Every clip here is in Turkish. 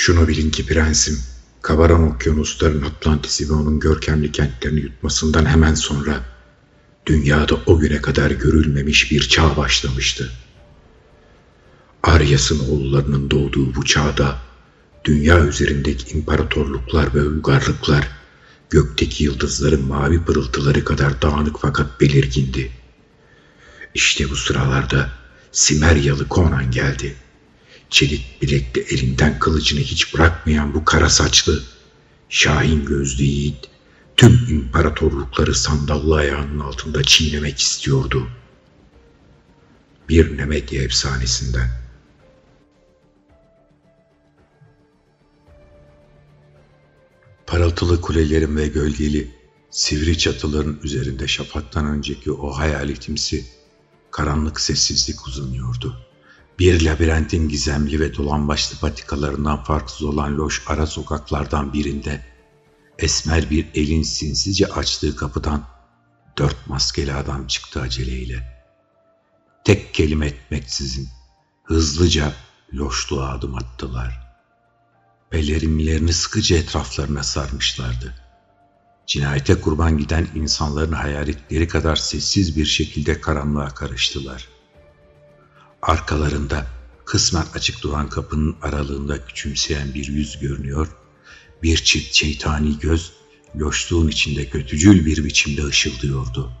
Şunu bilin ki prensim, kabaran okyanusların Atlantis'i ve onun görkemli kentlerini yutmasından hemen sonra dünyada o güne kadar görülmemiş bir çağ başlamıştı. Aryas'ın oğullarının doğduğu bu çağda dünya üzerindeki imparatorluklar ve uygarlıklar gökteki yıldızların mavi pırıltıları kadar dağınık fakat belirgindi. İşte bu sıralarda Simeryalı Conan geldi. Çelik bilekli elinden kılıcını hiç bırakmayan bu kara saçlı, şahin gözlü yiğit tüm imparatorlukları sandallı ayağının altında çiğnemek istiyordu. Bir Nemedya efsanesinden. Parıltılı kulelerin ve gölgeli, sivri çatıların üzerinde şafaktan önceki o hayaletimsi, karanlık sessizlik uzanıyordu. Bir labirentin gizemli ve dolambaçlı patikalarından farksız olan loş ara sokaklardan birinde, esmer bir elin sinsice açtığı kapıdan dört maskeli adam çıktı aceleyle. Tek kelime etmeksizin hızlıca loşluğa adım attılar.'' Pelerinlerini sıkıcı etraflarına sarmışlardı. Cinayete kurban giden insanların hayaletleri kadar sessiz bir şekilde karanlığa karıştılar. Arkalarında kısmen açık duran kapının aralığında küçümseyen bir yüz görünüyor, bir çift şeytani göz loşluğun içinde kötücül bir biçimde ışıldıyordu.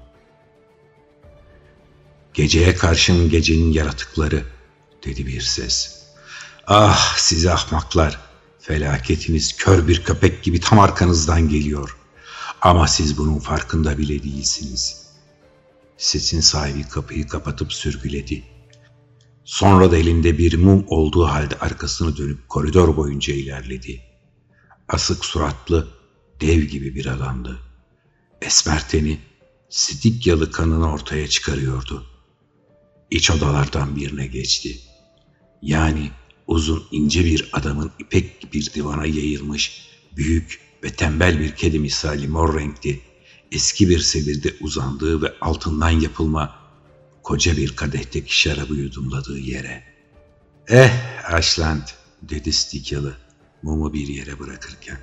Geceye karşın gecenin yaratıkları, dedi bir ses. Ah size ahmaklar! Felaketiniz kör bir köpek gibi tam arkanızdan geliyor. Ama siz bunun farkında bile değilsiniz. Sesin sahibi kapıyı kapatıp sürgüledi. Sonra da elinde bir mum olduğu halde arkasını dönüp koridor boyunca ilerledi. Asık suratlı, dev gibi bir adamdı. Esmer teni, Sidikyalı kanını ortaya çıkarıyordu. İç odalardan birine geçti. Yani uzun ince bir adamın ipek bir divana yayılmış, büyük ve tembel bir kedi misali mor renkli, eski bir sedirde uzandığı ve altından yapılma koca bir kadehteki şarabı yudumladığı yere. Eh Ashland dedi Stikyalı mumu bir yere bırakırken.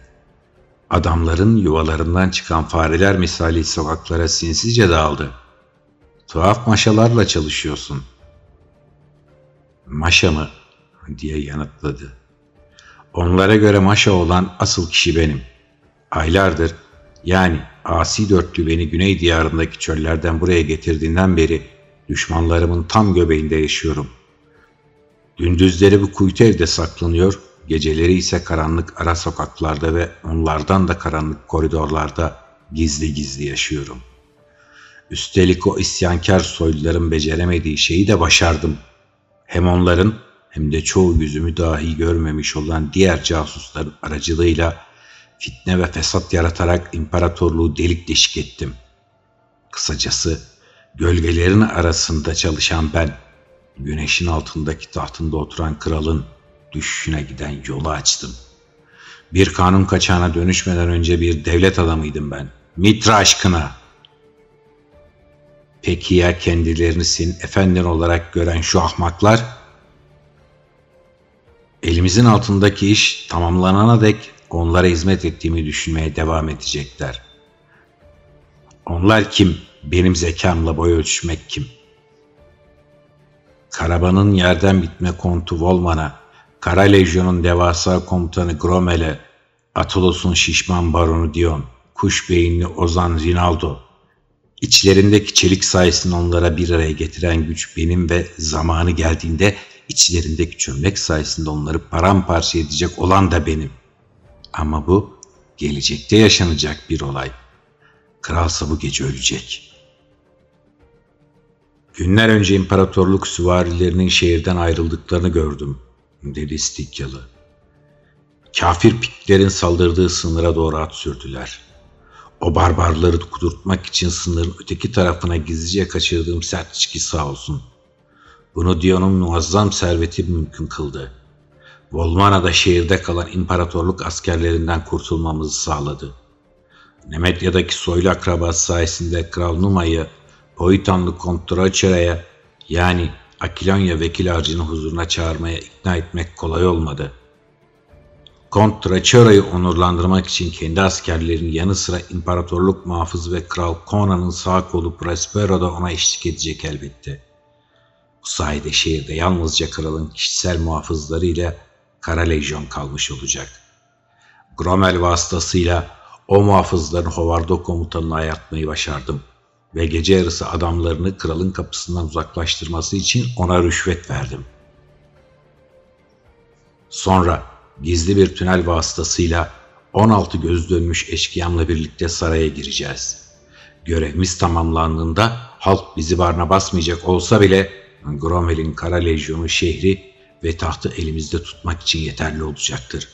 Adamların yuvalarından çıkan fareler misali sokaklara sinsice dağıldı. Tuhaf maşalarla çalışıyorsun. Maşa mı? diye yanıtladı. Onlara göre maşa olan asıl kişi benim. Aylardır yani asi dörtlü beni güney diyarındaki çöllerden buraya getirdiğinden beri düşmanlarımın tam göbeğinde yaşıyorum. Gündüzleri bu kuytu evde saklanıyor, geceleri ise karanlık ara sokaklarda ve onlardan da karanlık koridorlarda gizli gizli yaşıyorum. Üstelik o isyankar soyluların beceremediği şeyi de başardım. Hem onların hem de çoğu yüzümü dahi görmemiş olan diğer casusların aracılığıyla fitne ve fesat yaratarak imparatorluğu delik deşik ettim. Kısacası gölgelerin arasında çalışan ben, güneşin altındaki tahtında oturan kralın düşüşüne giden yolu açtım. Bir kanun kaçağına dönüşmeden önce bir devlet adamıydım ben. Mitra aşkına. Peki ya kendilerini senin efendin olarak gören şu ahmaklar? Elimizin altındaki iş tamamlanana dek onlara hizmet ettiğimi düşünmeye devam edecekler. Onlar kim? Benim zekamla boy ölçmek kim? Karabanın yerden bitme kontu Volman'a, Kara Lejyon'un devasa komutanı Gromel'e, Atolos'un şişman baronu Dion, kuş beyinli Ozan Rinaldo, İçlerindeki çelik sayesinde onlara bir araya getiren güç benim ve zamanı geldiğinde içlerindeki çömlek sayesinde onları paramparça edecek olan da benim. Ama bu gelecekte yaşanacak bir olay. Kralsa bu gece ölecek. Günler önce imparatorluk süvarilerinin şehirden ayrıldıklarını gördüm, dedi Stikyalı. Kafir piklerin saldırdığı sınıra doğru at sürdüler. O barbarları kudurtmak için sınırın öteki tarafına gizlice kaçırdığım sert içki sağ olsun.'' Bunu Dion'un muazzam serveti mümkün kıldı. Volmana'da şehirde kalan imparatorluk askerlerinden kurtulmamızı sağladı. Nemetya'daki soylu akrabası sayesinde Kral Numa'yı Poitanlı Kont Dracera'ya yani Akilonya vekil harcını huzuruna çağırmaya ikna etmek kolay olmadı. Kont Trachera'yı onurlandırmak için kendi askerlerinin yanı sıra imparatorluk muhafızı ve Kral Conan'ın sağ kolu Prospero da ona eşlik edecek elbette. Bu sayede şehirde yalnızca kralın kişisel muhafızlarıyla Kara Lejyon kalmış olacak. Gromel vasıtasıyla o muhafızların Hovardo komutanını ayartmayı başardım ve gece yarısı adamlarını kralın kapısından uzaklaştırması için ona rüşvet verdim. Sonra gizli bir tünel vasıtasıyla 16 göz dönmüş eşkıyamla birlikte saraya gireceğiz. Görevimiz tamamlandığında halk bizi barına basmayacak olsa bile Gromel'in kara lejyonu şehri ve tahtı elimizde tutmak için yeterli olacaktır.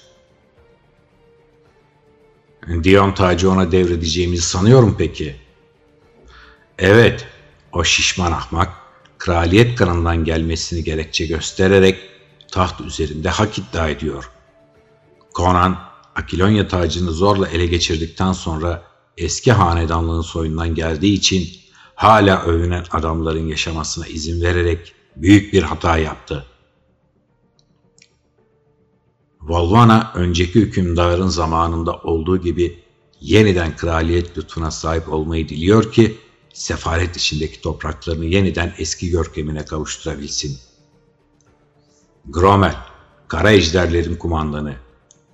Dion tacı ona devredeceğimizi sanıyorum peki. Evet, o şişman ahmak kraliyet kanından gelmesini gerekçe göstererek taht üzerinde hak iddia ediyor. Conan, Akilonya tacını zorla ele geçirdikten sonra eski hanedanlığın soyundan geldiği için hala övünen adamların yaşamasına izin vererek büyük bir hata yaptı. Volvana önceki hükümdarın zamanında olduğu gibi yeniden kraliyet lütfuna sahip olmayı diliyor ki sefaret içindeki topraklarını yeniden eski görkemine kavuşturabilsin. Gromel, kara ejderlerin kumandanı,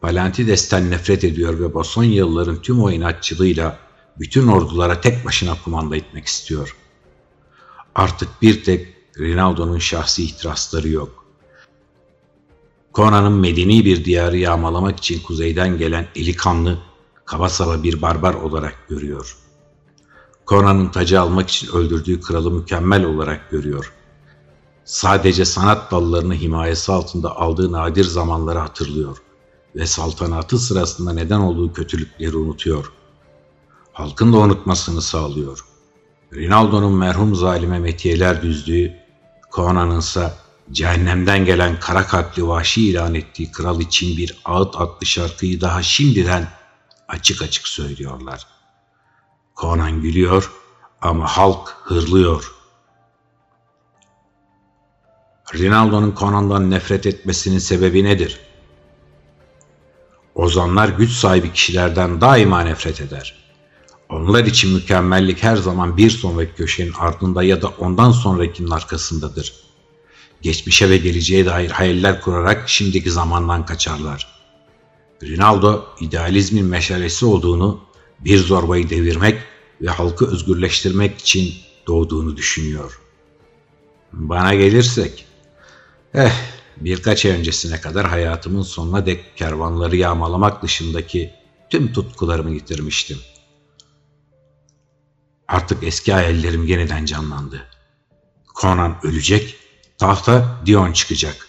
Palantides'ten nefret ediyor ve Basonyalıların tüm o inatçılığıyla bütün ordulara tek başına kumanda etmek istiyor. Artık bir tek Rinaldo'nun şahsi ihtirasları yok. Conan'ın medeni bir diyarı yağmalamak için kuzeyden gelen eli kanlı, kaba saba bir barbar olarak görüyor. Conan'ın tacı almak için öldürdüğü kralı mükemmel olarak görüyor. Sadece sanat dallarını himayesi altında aldığı nadir zamanları hatırlıyor ve saltanatı sırasında neden olduğu kötülükleri unutuyor. Halkın da unutmasını sağlıyor. Rinaldo'nun merhum zalime metiyeler düzdüğü, Conan'ın ise cehennemden gelen kara kalpli vahşi ilan ettiği kral için bir ağıt adlı şarkıyı daha şimdiden açık açık söylüyorlar. Conan gülüyor ama halk hırlıyor. Rinaldo'nun Conan'dan nefret etmesinin sebebi nedir? Ozanlar güç sahibi kişilerden daima nefret eder. Onlar için mükemmellik her zaman bir sonraki köşenin ardında ya da ondan sonrakinin arkasındadır. Geçmişe ve geleceğe dair hayaller kurarak şimdiki zamandan kaçarlar. Rinaldo idealizmin meşalesi olduğunu, bir zorbayı devirmek ve halkı özgürleştirmek için doğduğunu düşünüyor. Bana gelirsek, eh birkaç ay öncesine kadar hayatımın sonuna dek kervanları yağmalamak dışındaki tüm tutkularımı yitirmiştim. Artık eski hayallerim yeniden canlandı. Conan ölecek, tahta Dion çıkacak.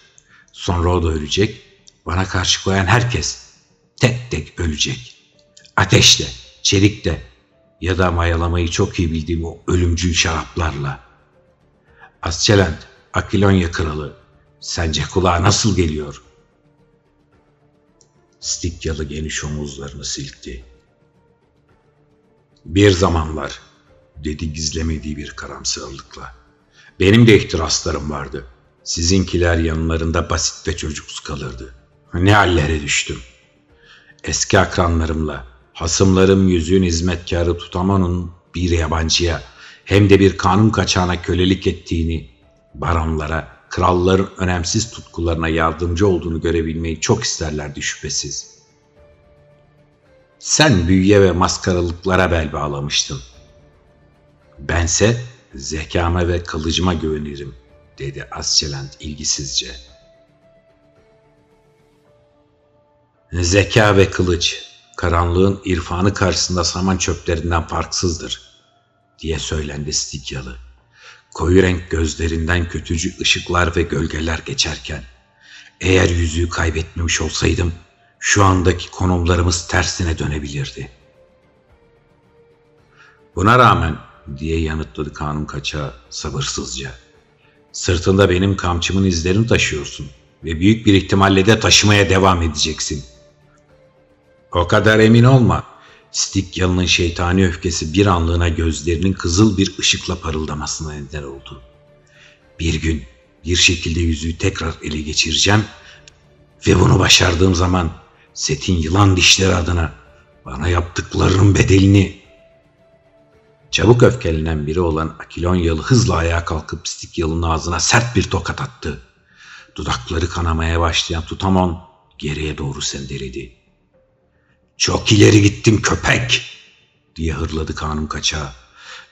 Sonra o da ölecek, bana karşı koyan herkes tek tek ölecek. Ateşle, çelikle ya da mayalamayı çok iyi bildiğim o ölümcül şaraplarla. Asçelent, Akilonya kralı, Sence kulağa nasıl geliyor? Stikyalı geniş omuzlarını silkti. Bir zamanlar, dedi gizlemediği bir karamsarlıkla. Benim de ihtiraslarım vardı. Sizinkiler yanlarında basit ve çocuksuz kalırdı. Ne hallere düştüm. Eski akranlarımla, hasımlarım yüzüğün hizmetkarı Tutaman'ın bir yabancıya hem de bir kanun kaçağına kölelik ettiğini, baronlara, kralların önemsiz tutkularına yardımcı olduğunu görebilmeyi çok isterlerdi şüphesiz. Sen büyüye ve maskaralıklara bel bağlamıştın. Bense zekama ve kılıcıma güvenirim, dedi Asçelent ilgisizce. Zeka ve kılıç, karanlığın irfanı karşısında saman çöplerinden farksızdır, diye söylendi Stikyalı koyu renk gözlerinden kötücü ışıklar ve gölgeler geçerken, eğer yüzüğü kaybetmemiş olsaydım, şu andaki konumlarımız tersine dönebilirdi. Buna rağmen, diye yanıtladı kanun kaçağı sabırsızca, sırtında benim kamçımın izlerini taşıyorsun ve büyük bir ihtimalle de taşımaya devam edeceksin. O kadar emin olma, Stikyal'ın şeytani öfkesi bir anlığına gözlerinin kızıl bir ışıkla parıldamasına neden oldu. Bir gün bir şekilde yüzüğü tekrar ele geçireceğim ve bunu başardığım zaman Setin yılan dişleri adına bana yaptıklarının bedelini Çabuk öfkelenen biri olan Akilonyalı hızla ayağa kalkıp Stikyal'ın ağzına sert bir tokat attı. Dudakları kanamaya başlayan Tutamon geriye doğru sendeledi. Çok ileri gittin köpek diye hırladı kanım kaçağı.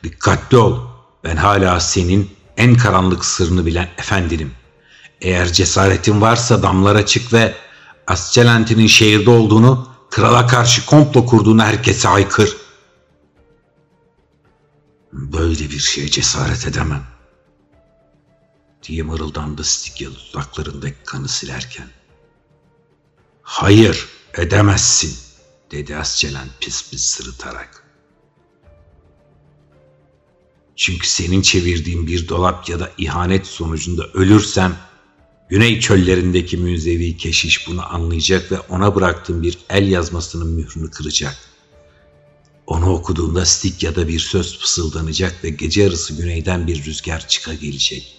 Dikkatli ol ben hala senin en karanlık sırrını bilen efendinim. Eğer cesaretin varsa damlara çık ve Ascelenti'nin şehirde olduğunu, krala karşı komplo kurduğunu herkese haykır. Böyle bir şeye cesaret edemem. Diye mırıldandı Stigel dudaklarındaki kanı silerken. Hayır edemezsin dedi Ascelen pis pis sırıtarak. Çünkü senin çevirdiğin bir dolap ya da ihanet sonucunda ölürsem Güney çöllerindeki müzevi keşiş bunu anlayacak ve ona bıraktığım bir el yazmasının mührünü kıracak. Onu okuduğunda stik ya da bir söz fısıldanacak ve gece yarısı güneyden bir rüzgar çıka gelecek.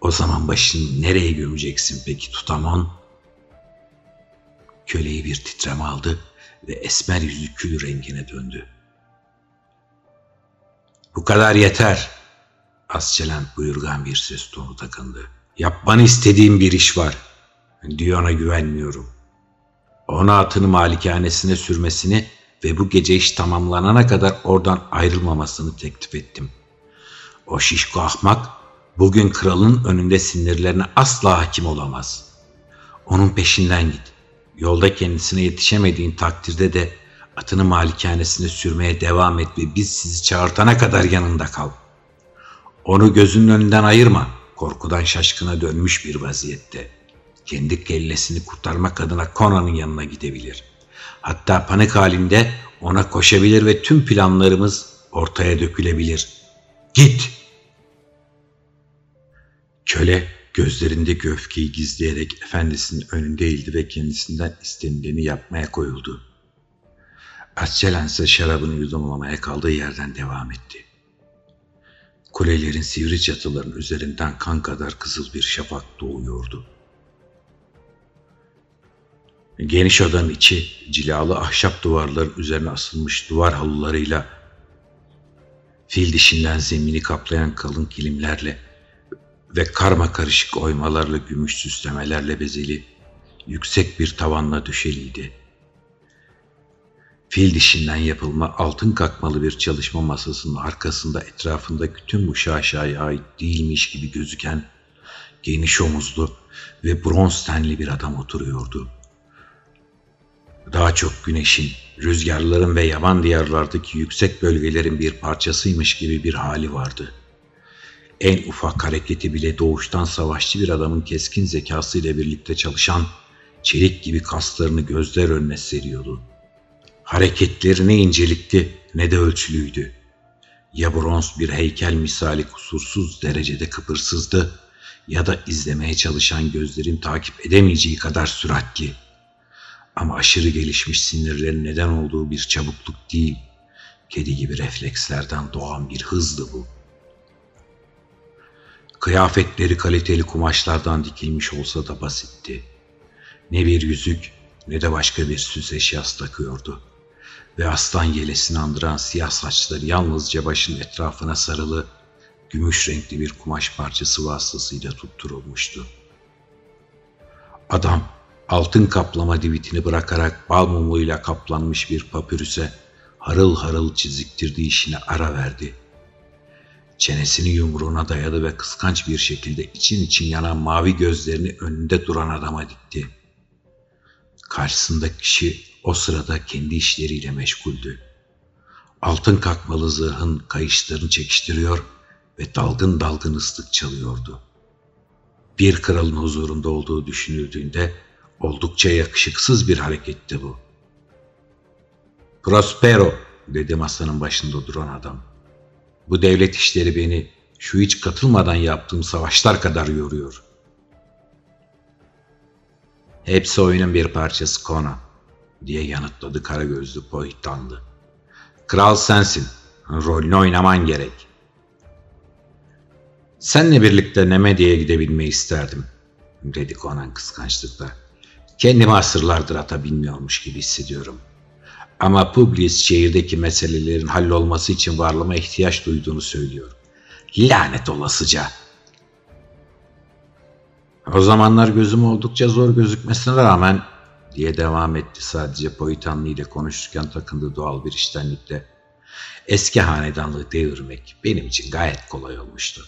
O zaman başını nereye gömeceksin peki Tutamon? Köleyi bir titreme aldı ve esmer yüzü kül rengine döndü. Bu kadar yeter. Asçelen buyurgan bir ses tonu takındı. Yapmanı istediğim bir iş var. Dion'a güvenmiyorum. Ona atını malikanesine sürmesini ve bu gece iş tamamlanana kadar oradan ayrılmamasını teklif ettim. O şişko ahmak bugün kralın önünde sinirlerine asla hakim olamaz. Onun peşinden git. Yolda kendisine yetişemediğin takdirde de atını malikanesine sürmeye devam et ve biz sizi çağırtana kadar yanında kal. Onu gözünün önünden ayırma. Korkudan şaşkına dönmüş bir vaziyette. Kendi kellesini kurtarmak adına Conan'ın yanına gidebilir. Hatta panik halinde ona koşabilir ve tüm planlarımız ortaya dökülebilir. Git! Köle gözlerindeki öfkeyi gizleyerek efendisinin önünde eğildi ve kendisinden istenileni yapmaya koyuldu. Asçelen ise şarabını yudumlamaya kaldığı yerden devam etti. Kulelerin sivri çatıların üzerinden kan kadar kızıl bir şafak doğuyordu. Geniş odanın içi cilalı ahşap duvarların üzerine asılmış duvar halılarıyla fil dişinden zemini kaplayan kalın kilimlerle ve karma karışık oymalarla gümüş süslemelerle bezeli yüksek bir tavanla düşeliydi. Fil dişinden yapılma altın kakmalı bir çalışma masasının arkasında etrafındaki tüm bu şaşaya ait değilmiş gibi gözüken geniş omuzlu ve bronz tenli bir adam oturuyordu. Daha çok güneşin, rüzgarların ve yaban diyarlardaki yüksek bölgelerin bir parçasıymış gibi bir hali vardı. En ufak hareketi bile doğuştan savaşçı bir adamın keskin zekasıyla birlikte çalışan, çelik gibi kaslarını gözler önüne seriyordu.'' Hareketleri ne incelikti ne de ölçülüydü. Ya bronz bir heykel misali kusursuz derecede kıpırsızdı ya da izlemeye çalışan gözlerin takip edemeyeceği kadar süratli. Ama aşırı gelişmiş sinirlerin neden olduğu bir çabukluk değil, kedi gibi reflekslerden doğan bir hızdı bu. Kıyafetleri kaliteli kumaşlardan dikilmiş olsa da basitti. Ne bir yüzük ne de başka bir süs eşyası takıyordu ve aslan yelesini andıran siyah saçları yalnızca başın etrafına sarılı, gümüş renkli bir kumaş parçası vasıtasıyla tutturulmuştu. Adam altın kaplama divitini bırakarak bal mumuyla kaplanmış bir papürüse harıl harıl çiziktirdiği işine ara verdi. Çenesini yumruğuna dayadı ve kıskanç bir şekilde için için yanan mavi gözlerini önünde duran adama dikti. Karşısındaki kişi o sırada kendi işleriyle meşguldü. Altın kakmalı zırhın kayışlarını çekiştiriyor ve dalgın dalgın ıslık çalıyordu. Bir kralın huzurunda olduğu düşünüldüğünde oldukça yakışıksız bir hareketti bu. Prospero dedi masanın başında duran adam. Bu devlet işleri beni şu hiç katılmadan yaptığım savaşlar kadar yoruyor. Hepsi oyunun bir parçası Conan diye yanıtladı kara gözlü Pohittanlı. Kral sensin. Rolünü oynaman gerek. Senle birlikte Nemedia'ya gidebilmeyi isterdim, dedi Conan kıskançlıkla. Kendimi asırlardır ata bilmiyormuş gibi hissediyorum. Ama Publius şehirdeki meselelerin hallolması için varlığıma ihtiyaç duyduğunu söylüyor. Lanet olasıca. O zamanlar gözüm oldukça zor gözükmesine rağmen diye devam etti sadece Poitanlı ile konuşurken takındığı doğal bir iştenlikle. Eski hanedanlığı devirmek benim için gayet kolay olmuştu.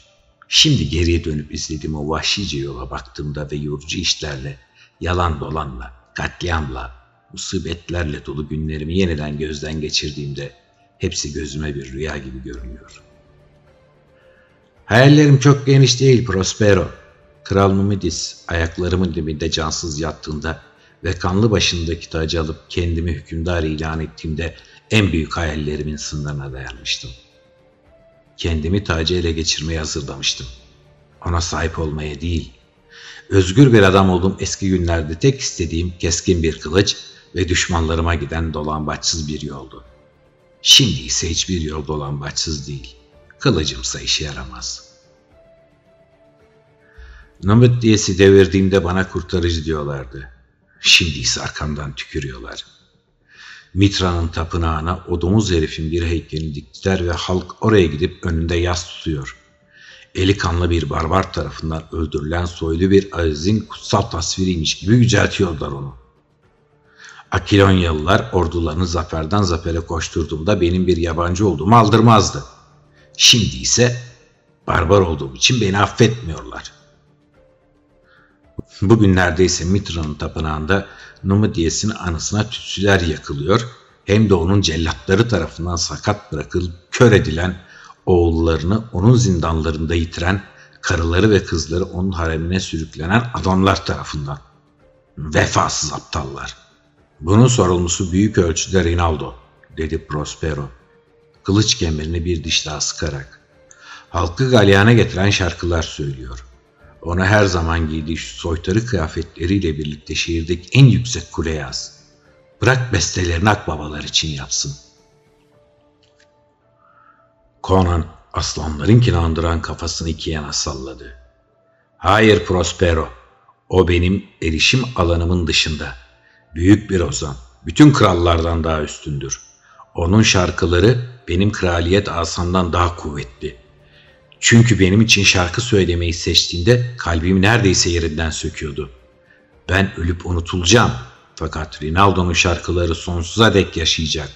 Şimdi geriye dönüp izlediğim o vahşice yola baktığımda ve yorucu işlerle, yalan dolanla, katliamla, musibetlerle dolu günlerimi yeniden gözden geçirdiğimde hepsi gözüme bir rüya gibi görünüyor. Hayallerim çok geniş değil Prospero. Kral Numidis ayaklarımın dibinde cansız yattığında ve kanlı başındaki tacı alıp kendimi hükümdar ilan ettiğimde en büyük hayallerimin sınırına dayanmıştım. Kendimi tacı ele geçirmeye hazırlamıştım. Ona sahip olmaya değil. Özgür bir adam olduğum eski günlerde tek istediğim keskin bir kılıç ve düşmanlarıma giden dolambaçsız bir yoldu. Şimdi ise hiçbir yol dolambaçsız değil. Kılıcımsa işe yaramaz. Namıt diyesi devirdiğimde bana kurtarıcı diyorlardı. Şimdi ise arkamdan tükürüyorlar. Mitra'nın tapınağına o domuz herifin bir heykelini diktiler ve halk oraya gidip önünde yas tutuyor. Eli kanlı bir barbar tarafından öldürülen soylu bir azizin kutsal tasviriymiş gibi yüceltiyorlar onu. Akilonyalılar ordularını zaferden zafere koşturduğumda benim bir yabancı olduğumu aldırmazdı. Şimdi ise barbar olduğum için beni affetmiyorlar. Bugünlerde ise Mitra'nın tapınağında Numidiyes'in anısına tütsüler yakılıyor, hem de onun cellatları tarafından sakat bırakılıp kör edilen oğullarını onun zindanlarında yitiren, karıları ve kızları onun haremine sürüklenen adamlar tarafından. Vefasız aptallar. Bunun sorumlusu büyük ölçüde Rinaldo, dedi Prospero. Kılıç kemerini bir diş daha sıkarak. Halkı galyana getiren şarkılar söylüyor. Ona her zaman giydiği soytarı kıyafetleriyle birlikte şehirdeki en yüksek kule yaz. Bırak bestelerini akbabalar için yapsın. Conan aslanlarınkini andıran kafasını iki yana salladı. Hayır Prospero, o benim erişim alanımın dışında. Büyük bir ozan, bütün krallardan daha üstündür. Onun şarkıları benim kraliyet asamdan daha kuvvetli.'' Çünkü benim için şarkı söylemeyi seçtiğinde kalbim neredeyse yerinden söküyordu. Ben ölüp unutulacağım fakat Rinaldo'nun şarkıları sonsuza dek yaşayacak.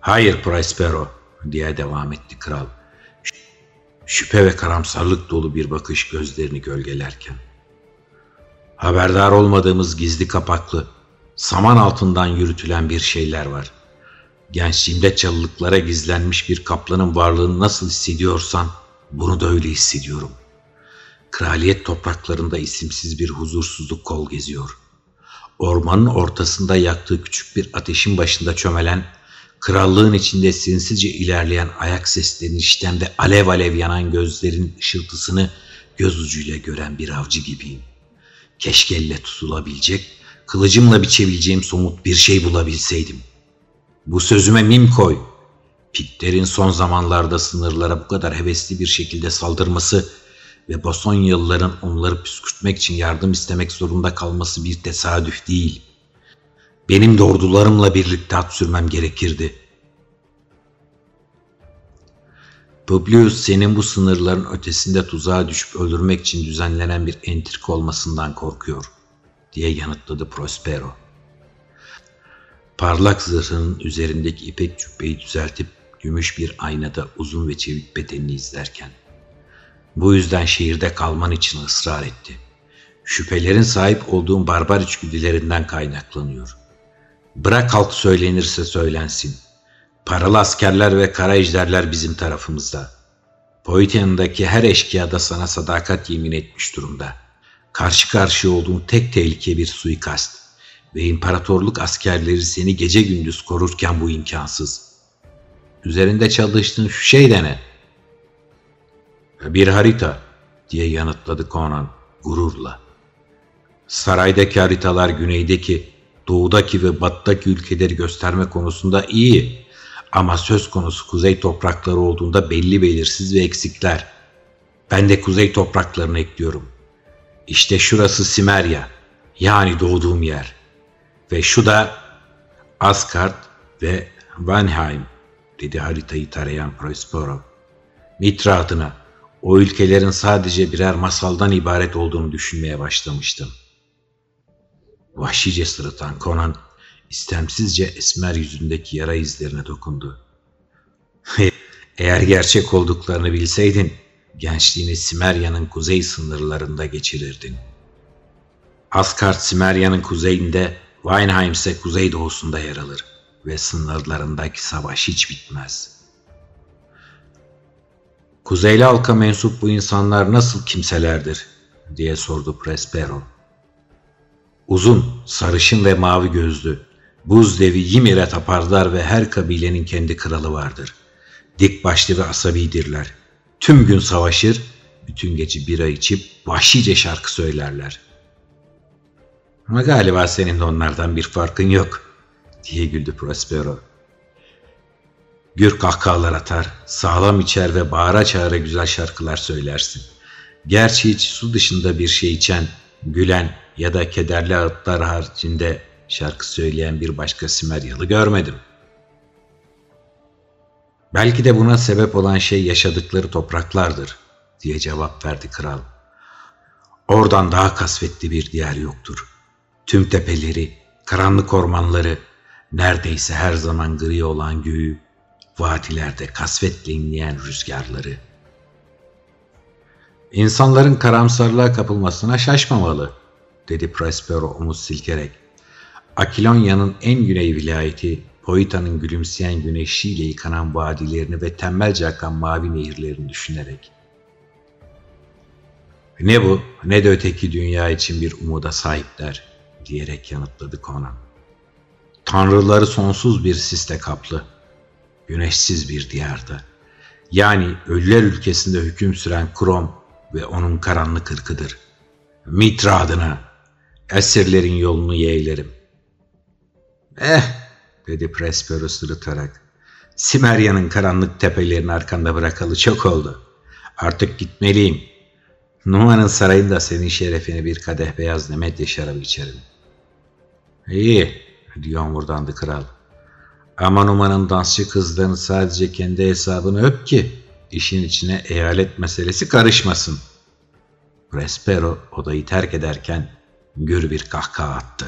Hayır Prospero diye devam etti kral. Şüphe ve karamsarlık dolu bir bakış gözlerini gölgelerken. Haberdar olmadığımız gizli kapaklı, saman altından yürütülen bir şeyler var. Gençliğimde çalılıklara gizlenmiş bir kaplanın varlığını nasıl hissediyorsan bunu da öyle hissediyorum. Kraliyet topraklarında isimsiz bir huzursuzluk kol geziyor. Ormanın ortasında yaktığı küçük bir ateşin başında çömelen, krallığın içinde sinsizce ilerleyen ayak seslerinin iştemde alev alev yanan gözlerin ışıltısını göz ucuyla gören bir avcı gibiyim. Keşke elle tutulabilecek, kılıcımla biçebileceğim somut bir şey bulabilseydim.'' Bu sözüme mim koy. Pitlerin son zamanlarda sınırlara bu kadar hevesli bir şekilde saldırması ve Bosonyalıların onları püskürtmek için yardım istemek zorunda kalması bir tesadüf değil. Benim de ordularımla birlikte at sürmem gerekirdi. Publius senin bu sınırların ötesinde tuzağa düşüp öldürmek için düzenlenen bir entrika olmasından korkuyor, diye yanıtladı Prospero. Parlak zırhının üzerindeki ipek cübbeyi düzeltip gümüş bir aynada uzun ve çevik bedenini izlerken. Bu yüzden şehirde kalman için ısrar etti. Şüphelerin sahip olduğum barbar içgüdülerinden kaynaklanıyor. Bırak halk söylenirse söylensin. Paralı askerler ve kara ejderler bizim tarafımızda. Poitian'daki her eşkıya da sana sadakat yemin etmiş durumda. Karşı karşıya olduğum tek tehlike bir suikast ve imparatorluk askerleri seni gece gündüz korurken bu imkansız. Üzerinde çalıştığın şu şey de ne? Bir harita diye yanıtladı Conan gururla. Saraydaki haritalar güneydeki, doğudaki ve battaki ülkeleri gösterme konusunda iyi. Ama söz konusu kuzey toprakları olduğunda belli belirsiz ve eksikler. Ben de kuzey topraklarını ekliyorum. İşte şurası Simerya Yani doğduğum yer. Ve şu da Asgard ve Vanheim dedi haritayı tarayan Prospero. Mitra adına o ülkelerin sadece birer masaldan ibaret olduğunu düşünmeye başlamıştım. Vahşice sırıtan Conan istemsizce esmer yüzündeki yara izlerine dokundu. Eğer gerçek olduklarını bilseydin, gençliğini Simerya'nın kuzey sınırlarında geçirirdin. Asgard Simerya'nın kuzeyinde, Weinheim ise kuzeydoğusunda yer alır ve sınırlarındaki savaş hiç bitmez. Kuzeyli halka mensup bu insanlar nasıl kimselerdir diye sordu Prespero. Uzun, sarışın ve mavi gözlü, buz devi Ymir'e taparlar ve her kabilenin kendi kralı vardır. Dik başlı ve asabidirler. Tüm gün savaşır, bütün gece bira içip vahşice şarkı söylerler. Ama galiba senin de onlardan bir farkın yok, diye güldü Prospero. Gür kahkahalar atar, sağlam içer ve bağıra çağıra güzel şarkılar söylersin. Gerçi hiç su dışında bir şey içen, gülen ya da kederli ağıtlar haricinde şarkı söyleyen bir başka Simeryalı görmedim. Belki de buna sebep olan şey yaşadıkları topraklardır, diye cevap verdi kral. Oradan daha kasvetli bir diğer yoktur. Tüm tepeleri, karanlık ormanları, neredeyse her zaman gri olan göğü, vadilerde kasvetle inleyen rüzgarları. İnsanların karamsarlığa kapılmasına şaşmamalı, dedi Prospero omuz silkerek. Akilonya'nın en güney vilayeti, Poita'nın gülümseyen güneşiyle yıkanan vadilerini ve tembelce akan mavi nehirlerini düşünerek. Ne bu ne de öteki dünya için bir umuda sahipler diyerek yanıtladı Conan. Tanrıları sonsuz bir siste kaplı, güneşsiz bir diyarda. Yani ölüler ülkesinde hüküm süren Krom ve onun karanlık ırkıdır. Mitra adına esirlerin yolunu yeğlerim. Eh dedi Prespero sırıtarak. Simerya'nın karanlık tepelerini arkanda bırakalı çok oldu. Artık gitmeliyim. Numa'nın sarayında senin şerefine bir kadeh beyaz Nemedya şarabı içerim. İyi, diyor homurdandı kral. Ama Numa'nın dansçı kızlarını sadece kendi hesabını öp ki işin içine eyalet meselesi karışmasın. Prespero odayı terk ederken gür bir kahkaha attı.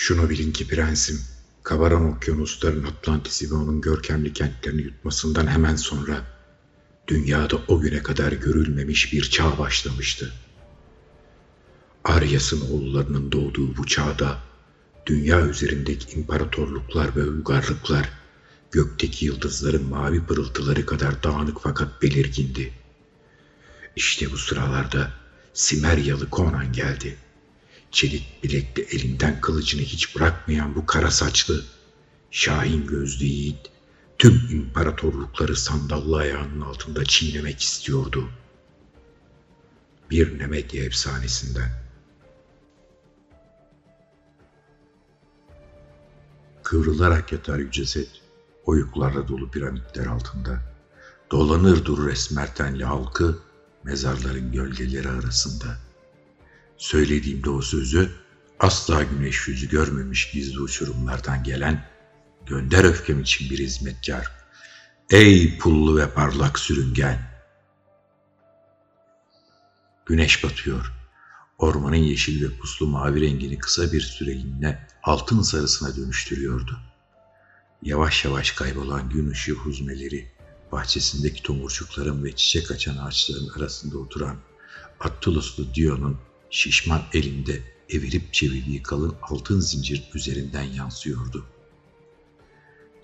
Şunu bilin ki prensim, kabaran okyanusların Atlantis'i ve onun görkemli kentlerini yutmasından hemen sonra dünyada o güne kadar görülmemiş bir çağ başlamıştı. Aryas'ın oğullarının doğduğu bu çağda dünya üzerindeki imparatorluklar ve uygarlıklar gökteki yıldızların mavi pırıltıları kadar dağınık fakat belirgindi. İşte bu sıralarda Simeryalı Conan geldi.'' Çelik bilekli elinden kılıcını hiç bırakmayan bu kara saçlı, şahin gözlü yiğit tüm imparatorlukları sandallı ayağının altında çiğnemek istiyordu. Bir Nemedya efsanesinden. Kıvrılarak yatar yüce set, oyuklarla dolu piramitler altında. Dolanır durur esmer tenli halkı, mezarların gölgeleri arasında.'' Söylediğimde o sözü asla güneş yüzü görmemiş gizli uçurumlardan gelen gönder öfkem için bir hizmetkar. Ey pullu ve parlak sürüngen! Güneş batıyor. Ormanın yeşil ve puslu mavi rengini kısa bir süreliğine altın sarısına dönüştürüyordu. Yavaş yavaş kaybolan gün ışığı huzmeleri, bahçesindeki tomurcukların ve çiçek açan ağaçların arasında oturan Attuluslu Dion'un şişman elinde evirip çevirdiği kalın altın zincir üzerinden yansıyordu.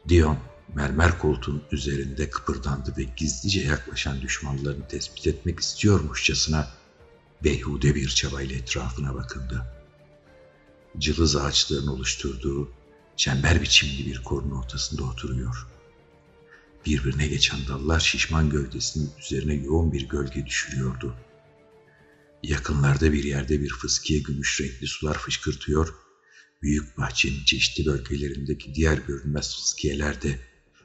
Dion mermer koltuğun üzerinde kıpırdandı ve gizlice yaklaşan düşmanlarını tespit etmek istiyormuşçasına beyhude bir çabayla etrafına bakındı. Cılız ağaçların oluşturduğu çember biçimli bir korun ortasında oturuyor. Birbirine geçen dallar şişman gövdesinin üzerine yoğun bir gölge düşürüyordu. Yakınlarda bir yerde bir fıskiye gümüş renkli sular fışkırtıyor, büyük bahçenin çeşitli bölgelerindeki diğer görünmez fıskiyeler de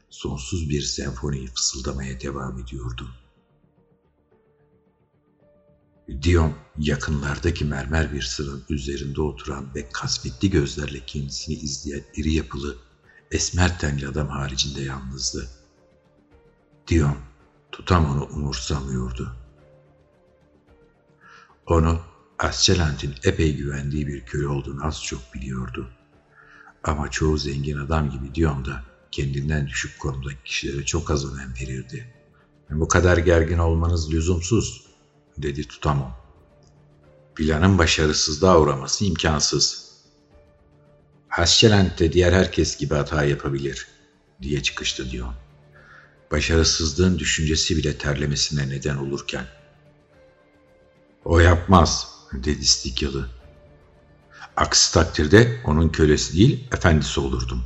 sonsuz bir senfoniyi fısıldamaya devam ediyordu. Dion yakınlardaki mermer bir sıranın üzerinde oturan ve kasvetli gözlerle kendisini izleyen iri yapılı, esmer tenli adam haricinde yalnızdı. Dion tutam onu umursamıyordu. Onu Asçelant'in epey güvendiği bir köle olduğunu az çok biliyordu. Ama çoğu zengin adam gibi Dion da kendinden düşük konumdaki kişilere çok az önem verirdi. Bu kadar gergin olmanız lüzumsuz, dedi Tutamon. Planın başarısızlığa uğraması imkansız. Hasçelent de diğer herkes gibi hata yapabilir, diye çıkıştı Dion. Başarısızlığın düşüncesi bile terlemesine neden olurken. O yapmaz, dedi Stikyalı. Aksi takdirde onun kölesi değil, efendisi olurdum.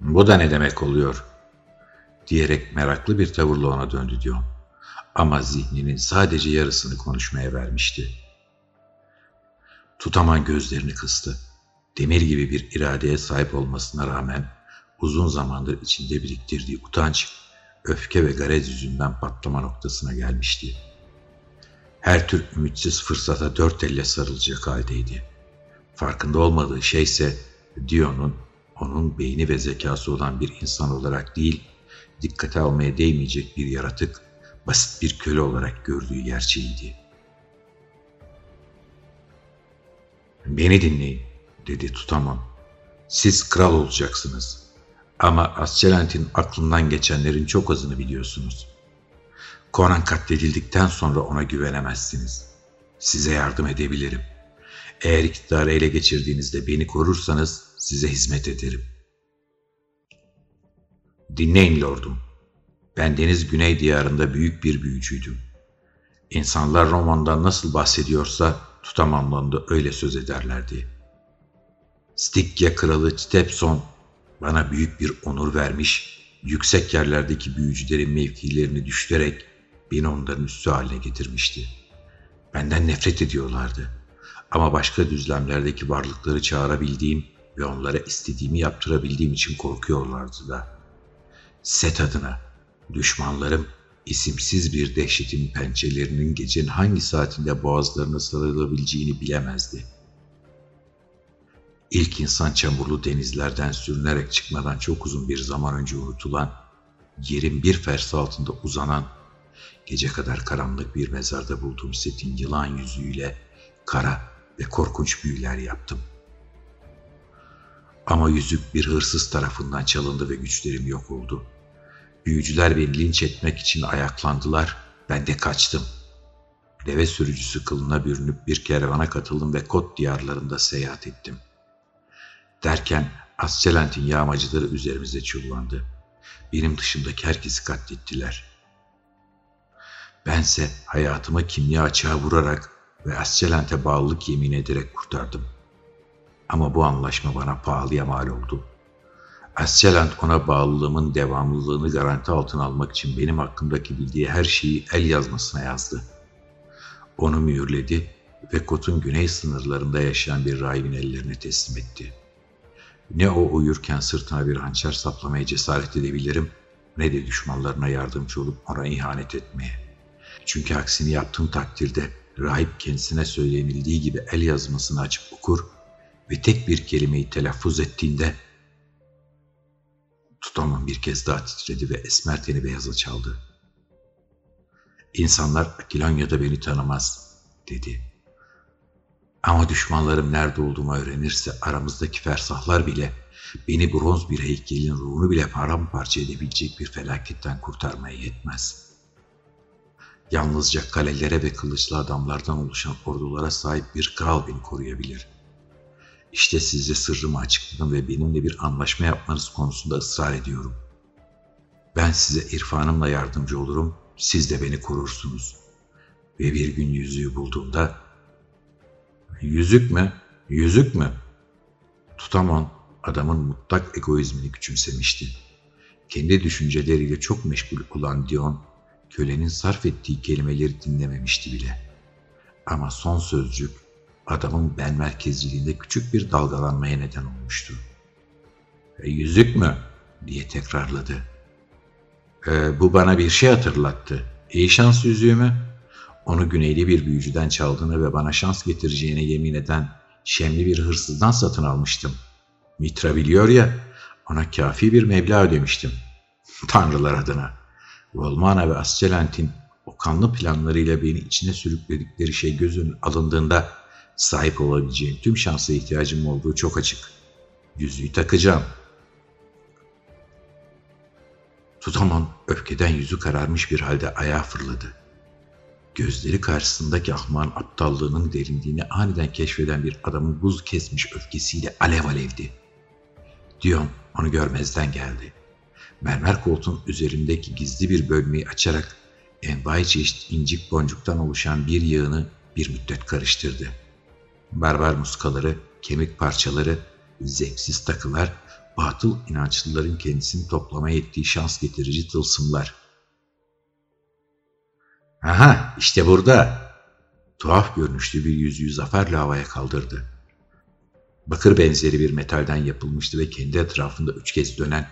Bu da ne demek oluyor? Diyerek meraklı bir tavırla ona döndü Dion. Ama zihninin sadece yarısını konuşmaya vermişti. Tutaman gözlerini kıstı. Demir gibi bir iradeye sahip olmasına rağmen uzun zamandır içinde biriktirdiği utanç, öfke ve garez yüzünden patlama noktasına gelmişti. Her tür ümitsiz fırsata dört elle sarılacak haldeydi. Farkında olmadığı şey ise Dion'un onun beyni ve zekası olan bir insan olarak değil, dikkate almaya değmeyecek bir yaratık, basit bir köle olarak gördüğü gerçeğiydi. Beni dinleyin, dedi Tutamon. Siz kral olacaksınız. Ama Asçelent'in aklından geçenlerin çok azını biliyorsunuz. Conan katledildikten sonra ona güvenemezsiniz. Size yardım edebilirim. Eğer iktidarı ele geçirdiğinizde beni korursanız size hizmet ederim. Dinleyin lordum. Ben deniz güney diyarında büyük bir büyücüydüm. İnsanlar romandan nasıl bahsediyorsa tutamamdan da öyle söz ederlerdi. Stikya kralı Stepson bana büyük bir onur vermiş, yüksek yerlerdeki büyücülerin mevkilerini düşürerek beni onların üstü haline getirmişti. Benden nefret ediyorlardı. Ama başka düzlemlerdeki varlıkları çağırabildiğim ve onlara istediğimi yaptırabildiğim için korkuyorlardı da. Set adına düşmanlarım isimsiz bir dehşetin pençelerinin gecenin hangi saatinde boğazlarına sarılabileceğini bilemezdi. İlk insan çamurlu denizlerden sürünerek çıkmadan çok uzun bir zaman önce unutulan, yerin bir fersi altında uzanan, gece kadar karanlık bir mezarda bulduğum setin yılan yüzüyle kara ve korkunç büyüler yaptım. Ama yüzük bir hırsız tarafından çalındı ve güçlerim yok oldu. Büyücüler beni linç etmek için ayaklandılar, ben de kaçtım. Deve sürücüsü kılına bürünüp bir kervana katıldım ve Kot diyarlarında seyahat ettim. Derken Asçelent'in yağmacıları üzerimize çullandı. Benim dışımdaki herkesi katlettiler. Bense hayatımı kimya açığa vurarak ve Asçelent'e bağlılık yemin ederek kurtardım. Ama bu anlaşma bana pahalıya mal oldu. Asçelent ona bağlılığımın devamlılığını garanti altına almak için benim hakkımdaki bildiği her şeyi el yazmasına yazdı. Onu mühürledi ve Kot'un güney sınırlarında yaşayan bir rahibin ellerine teslim etti. Ne o uyurken sırtına bir hançer saplamaya cesaret edebilirim ne de düşmanlarına yardımcı olup ona ihanet etmeye. Çünkü aksini yaptığım takdirde rahip kendisine söylenildiği gibi el yazmasını açıp okur ve tek bir kelimeyi telaffuz ettiğinde tutamam bir kez daha titredi ve esmer teni beyaza çaldı. İnsanlar Akilonya'da beni tanımaz dedi. Ama düşmanlarım nerede olduğumu öğrenirse aramızdaki fersahlar bile beni bronz bir heykelin ruhunu bile paramparça edebilecek bir felaketten kurtarmaya yetmez. Yalnızca kalelere ve kılıçlı adamlardan oluşan ordulara sahip bir kral beni koruyabilir. İşte size sırrımı açıkladım ve benimle bir anlaşma yapmanız konusunda ısrar ediyorum. Ben size irfanımla yardımcı olurum, siz de beni korursunuz. Ve bir gün yüzüğü bulduğumda, yüzük mü, yüzük mü? Tutamon adamın mutlak egoizmini küçümsemişti. Kendi düşünceleriyle çok meşgul olan Dion, kölenin sarf ettiği kelimeleri dinlememişti bile. Ama son sözcük adamın ben merkezciliğinde küçük bir dalgalanmaya neden olmuştu. E, yüzük mü? diye tekrarladı. E, bu bana bir şey hatırlattı. İyi şans yüzüğü mü? onu güneyli bir büyücüden çaldığını ve bana şans getireceğine yemin eden şemli bir hırsızdan satın almıştım. Mitra biliyor ya, ona kafi bir meblağ ödemiştim. Tanrılar adına. Volmana ve Ascelent'in o kanlı planlarıyla beni içine sürükledikleri şey göz alındığında sahip olabileceğim tüm şansa ihtiyacım olduğu çok açık. Yüzüğü takacağım. Tutamon öfkeden yüzü kararmış bir halde ayağa fırladı. Gözleri karşısındaki ahmağın aptallığının derinliğini aniden keşfeden bir adamın buz kesmiş öfkesiyle alev alevdi. Dion onu görmezden geldi. Mermer koltuğun üzerindeki gizli bir bölmeyi açarak envai çeşit incik boncuktan oluşan bir yığını bir müddet karıştırdı. Barbar muskaları, kemik parçaları, zevksiz takılar, batıl inançlıların kendisini toplamaya ettiği şans getirici tılsımlar. Aha işte burada. Tuhaf görünüşlü bir yüzüğü zaferle havaya kaldırdı. Bakır benzeri bir metalden yapılmıştı ve kendi etrafında üç kez dönen,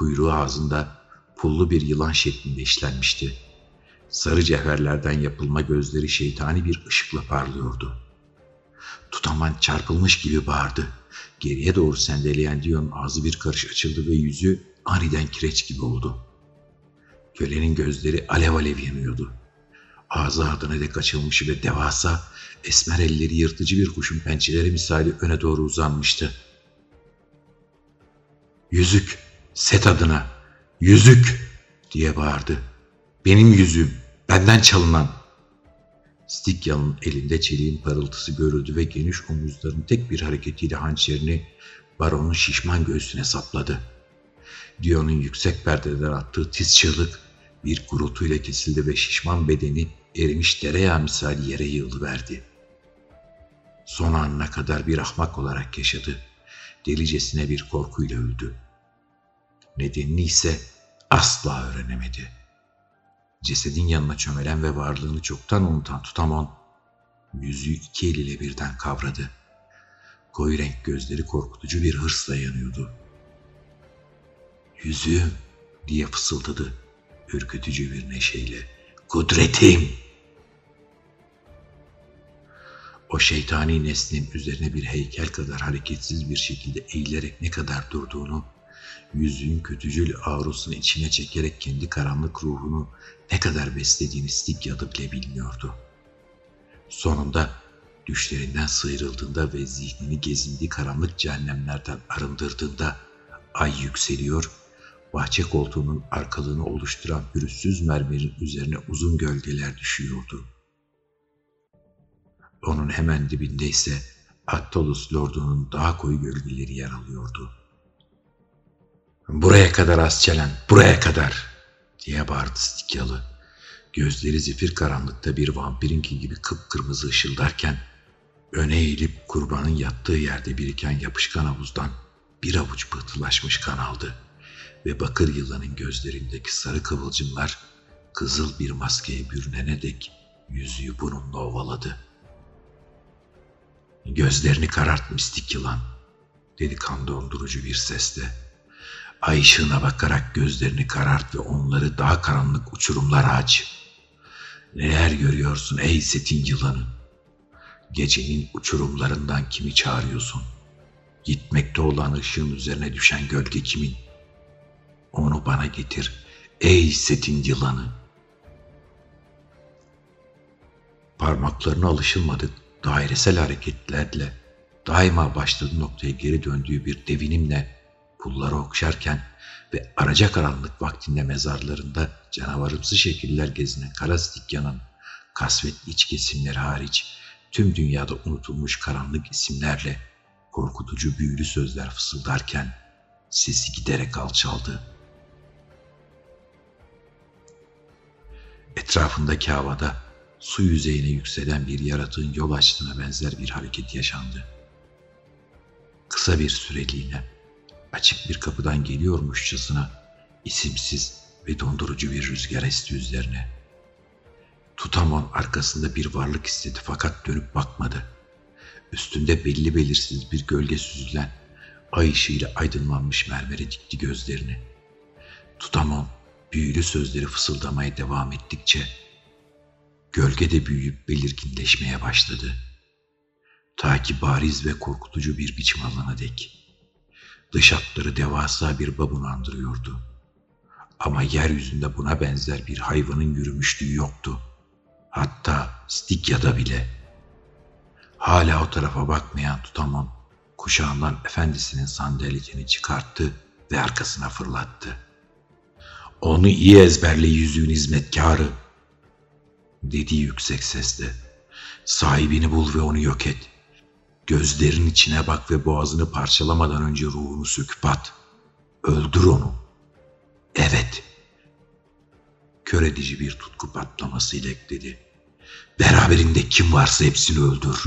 kuyruğu ağzında pullu bir yılan şeklinde işlenmişti. Sarı cevherlerden yapılma gözleri şeytani bir ışıkla parlıyordu. Tutaman çarpılmış gibi bağırdı. Geriye doğru sendeleyen Dion'un ağzı bir karış açıldı ve yüzü aniden kireç gibi oldu. Kölenin gözleri alev alev yanıyordu. Ağzı ardına dek açılmış ve devasa, esmer elleri yırtıcı bir kuşun pençeleri misali öne doğru uzanmıştı. Yüzük, set adına, yüzük diye bağırdı. Benim yüzüğüm, benden çalınan. Stikya'nın elinde çeliğin parıltısı görüldü ve geniş omuzların tek bir hareketiyle hançerini baronun şişman göğsüne sapladı. Dion'un yüksek perdeden attığı tiz çığlık bir gurultuyla kesildi ve şişman bedeni erimiş tereyağı misali yere yığılıverdi. Son anına kadar bir ahmak olarak yaşadı. Delicesine bir korkuyla öldü. Nedenini ise asla öğrenemedi. Cesedin yanına çömelen ve varlığını çoktan unutan Tutamon, yüzüğü iki eliyle birden kavradı. Koyu renk gözleri korkutucu bir hırsla yanıyordu. Yüzüğüm diye fısıldadı ürkütücü bir neşeyle. Kudretim! O şeytani nesnenin üzerine bir heykel kadar hareketsiz bir şekilde eğilerek ne kadar durduğunu, yüzüğün kötücül aurusunu içine çekerek kendi karanlık ruhunu ne kadar beslediğini Stikya'da bile bilmiyordu. Sonunda düşlerinden sıyrıldığında ve zihnini gezindiği karanlık cehennemlerden arındırdığında ay yükseliyor bahçe koltuğunun arkalığını oluşturan pürüzsüz mermerin üzerine uzun gölgeler düşüyordu. Onun hemen dibinde ise Attolus Lord'unun daha koyu gölgeleri yer alıyordu. ''Buraya kadar Asçelen, buraya kadar!'' diye bağırdı Stikyalı. Gözleri zifir karanlıkta bir vampirinki gibi kıpkırmızı ışıldarken, öne eğilip kurbanın yattığı yerde biriken yapışkan havuzdan bir avuç pıhtılaşmış kan aldı ve bakır yılanın gözlerindeki sarı kıvılcımlar kızıl bir maskeye bürünene dek yüzüğü bununla ovaladı. Gözlerini karart mistik yılan, dedi kan dondurucu bir sesle. Ay ışığına bakarak gözlerini karart ve onları daha karanlık uçurumlara aç. Neler görüyorsun ey setin yılanı? Gecenin uçurumlarından kimi çağırıyorsun? Gitmekte olan ışığın üzerine düşen gölge kimin?'' Onu bana getir ey setin yılanı. Parmaklarına alışılmadık dairesel hareketlerle daima başladığı noktaya geri döndüğü bir devinimle pulları okşarken ve araca karanlık vaktinde mezarlarında canavarımsı şekiller gezinen kara Stikya'nın kasvetli iç kesimleri hariç tüm dünyada unutulmuş karanlık isimlerle korkutucu büyülü sözler fısıldarken sesi giderek alçaldı. Etrafındaki havada su yüzeyine yükselen bir yaratığın yol açtığına benzer bir hareket yaşandı. Kısa bir süreliğine açık bir kapıdan geliyormuşçasına isimsiz ve dondurucu bir rüzgar esti üzerine. Tutamon arkasında bir varlık istedi fakat dönüp bakmadı. Üstünde belli belirsiz bir gölge süzülen, ay ışığıyla aydınlanmış mermere dikti gözlerini. Tutamon büyülü sözleri fısıldamaya devam ettikçe Gölgede büyüyüp belirginleşmeye başladı. Ta ki bariz ve korkutucu bir biçim alana dek. Dış hatları devasa bir babun andırıyordu. Ama yeryüzünde buna benzer bir hayvanın yürümüşlüğü yoktu. Hatta Stikya'da bile. Hala o tarafa bakmayan Tutamon, kuşağından efendisinin sandalyetini çıkarttı ve arkasına fırlattı. Onu iyi ezberle yüzüğün hizmetkarı, dedi yüksek sesle. Sahibini bul ve onu yok et. Gözlerin içine bak ve boğazını parçalamadan önce ruhunu söküp at. Öldür onu. Evet. Kör edici bir tutku patlamasıyla ekledi. Beraberinde kim varsa hepsini öldür.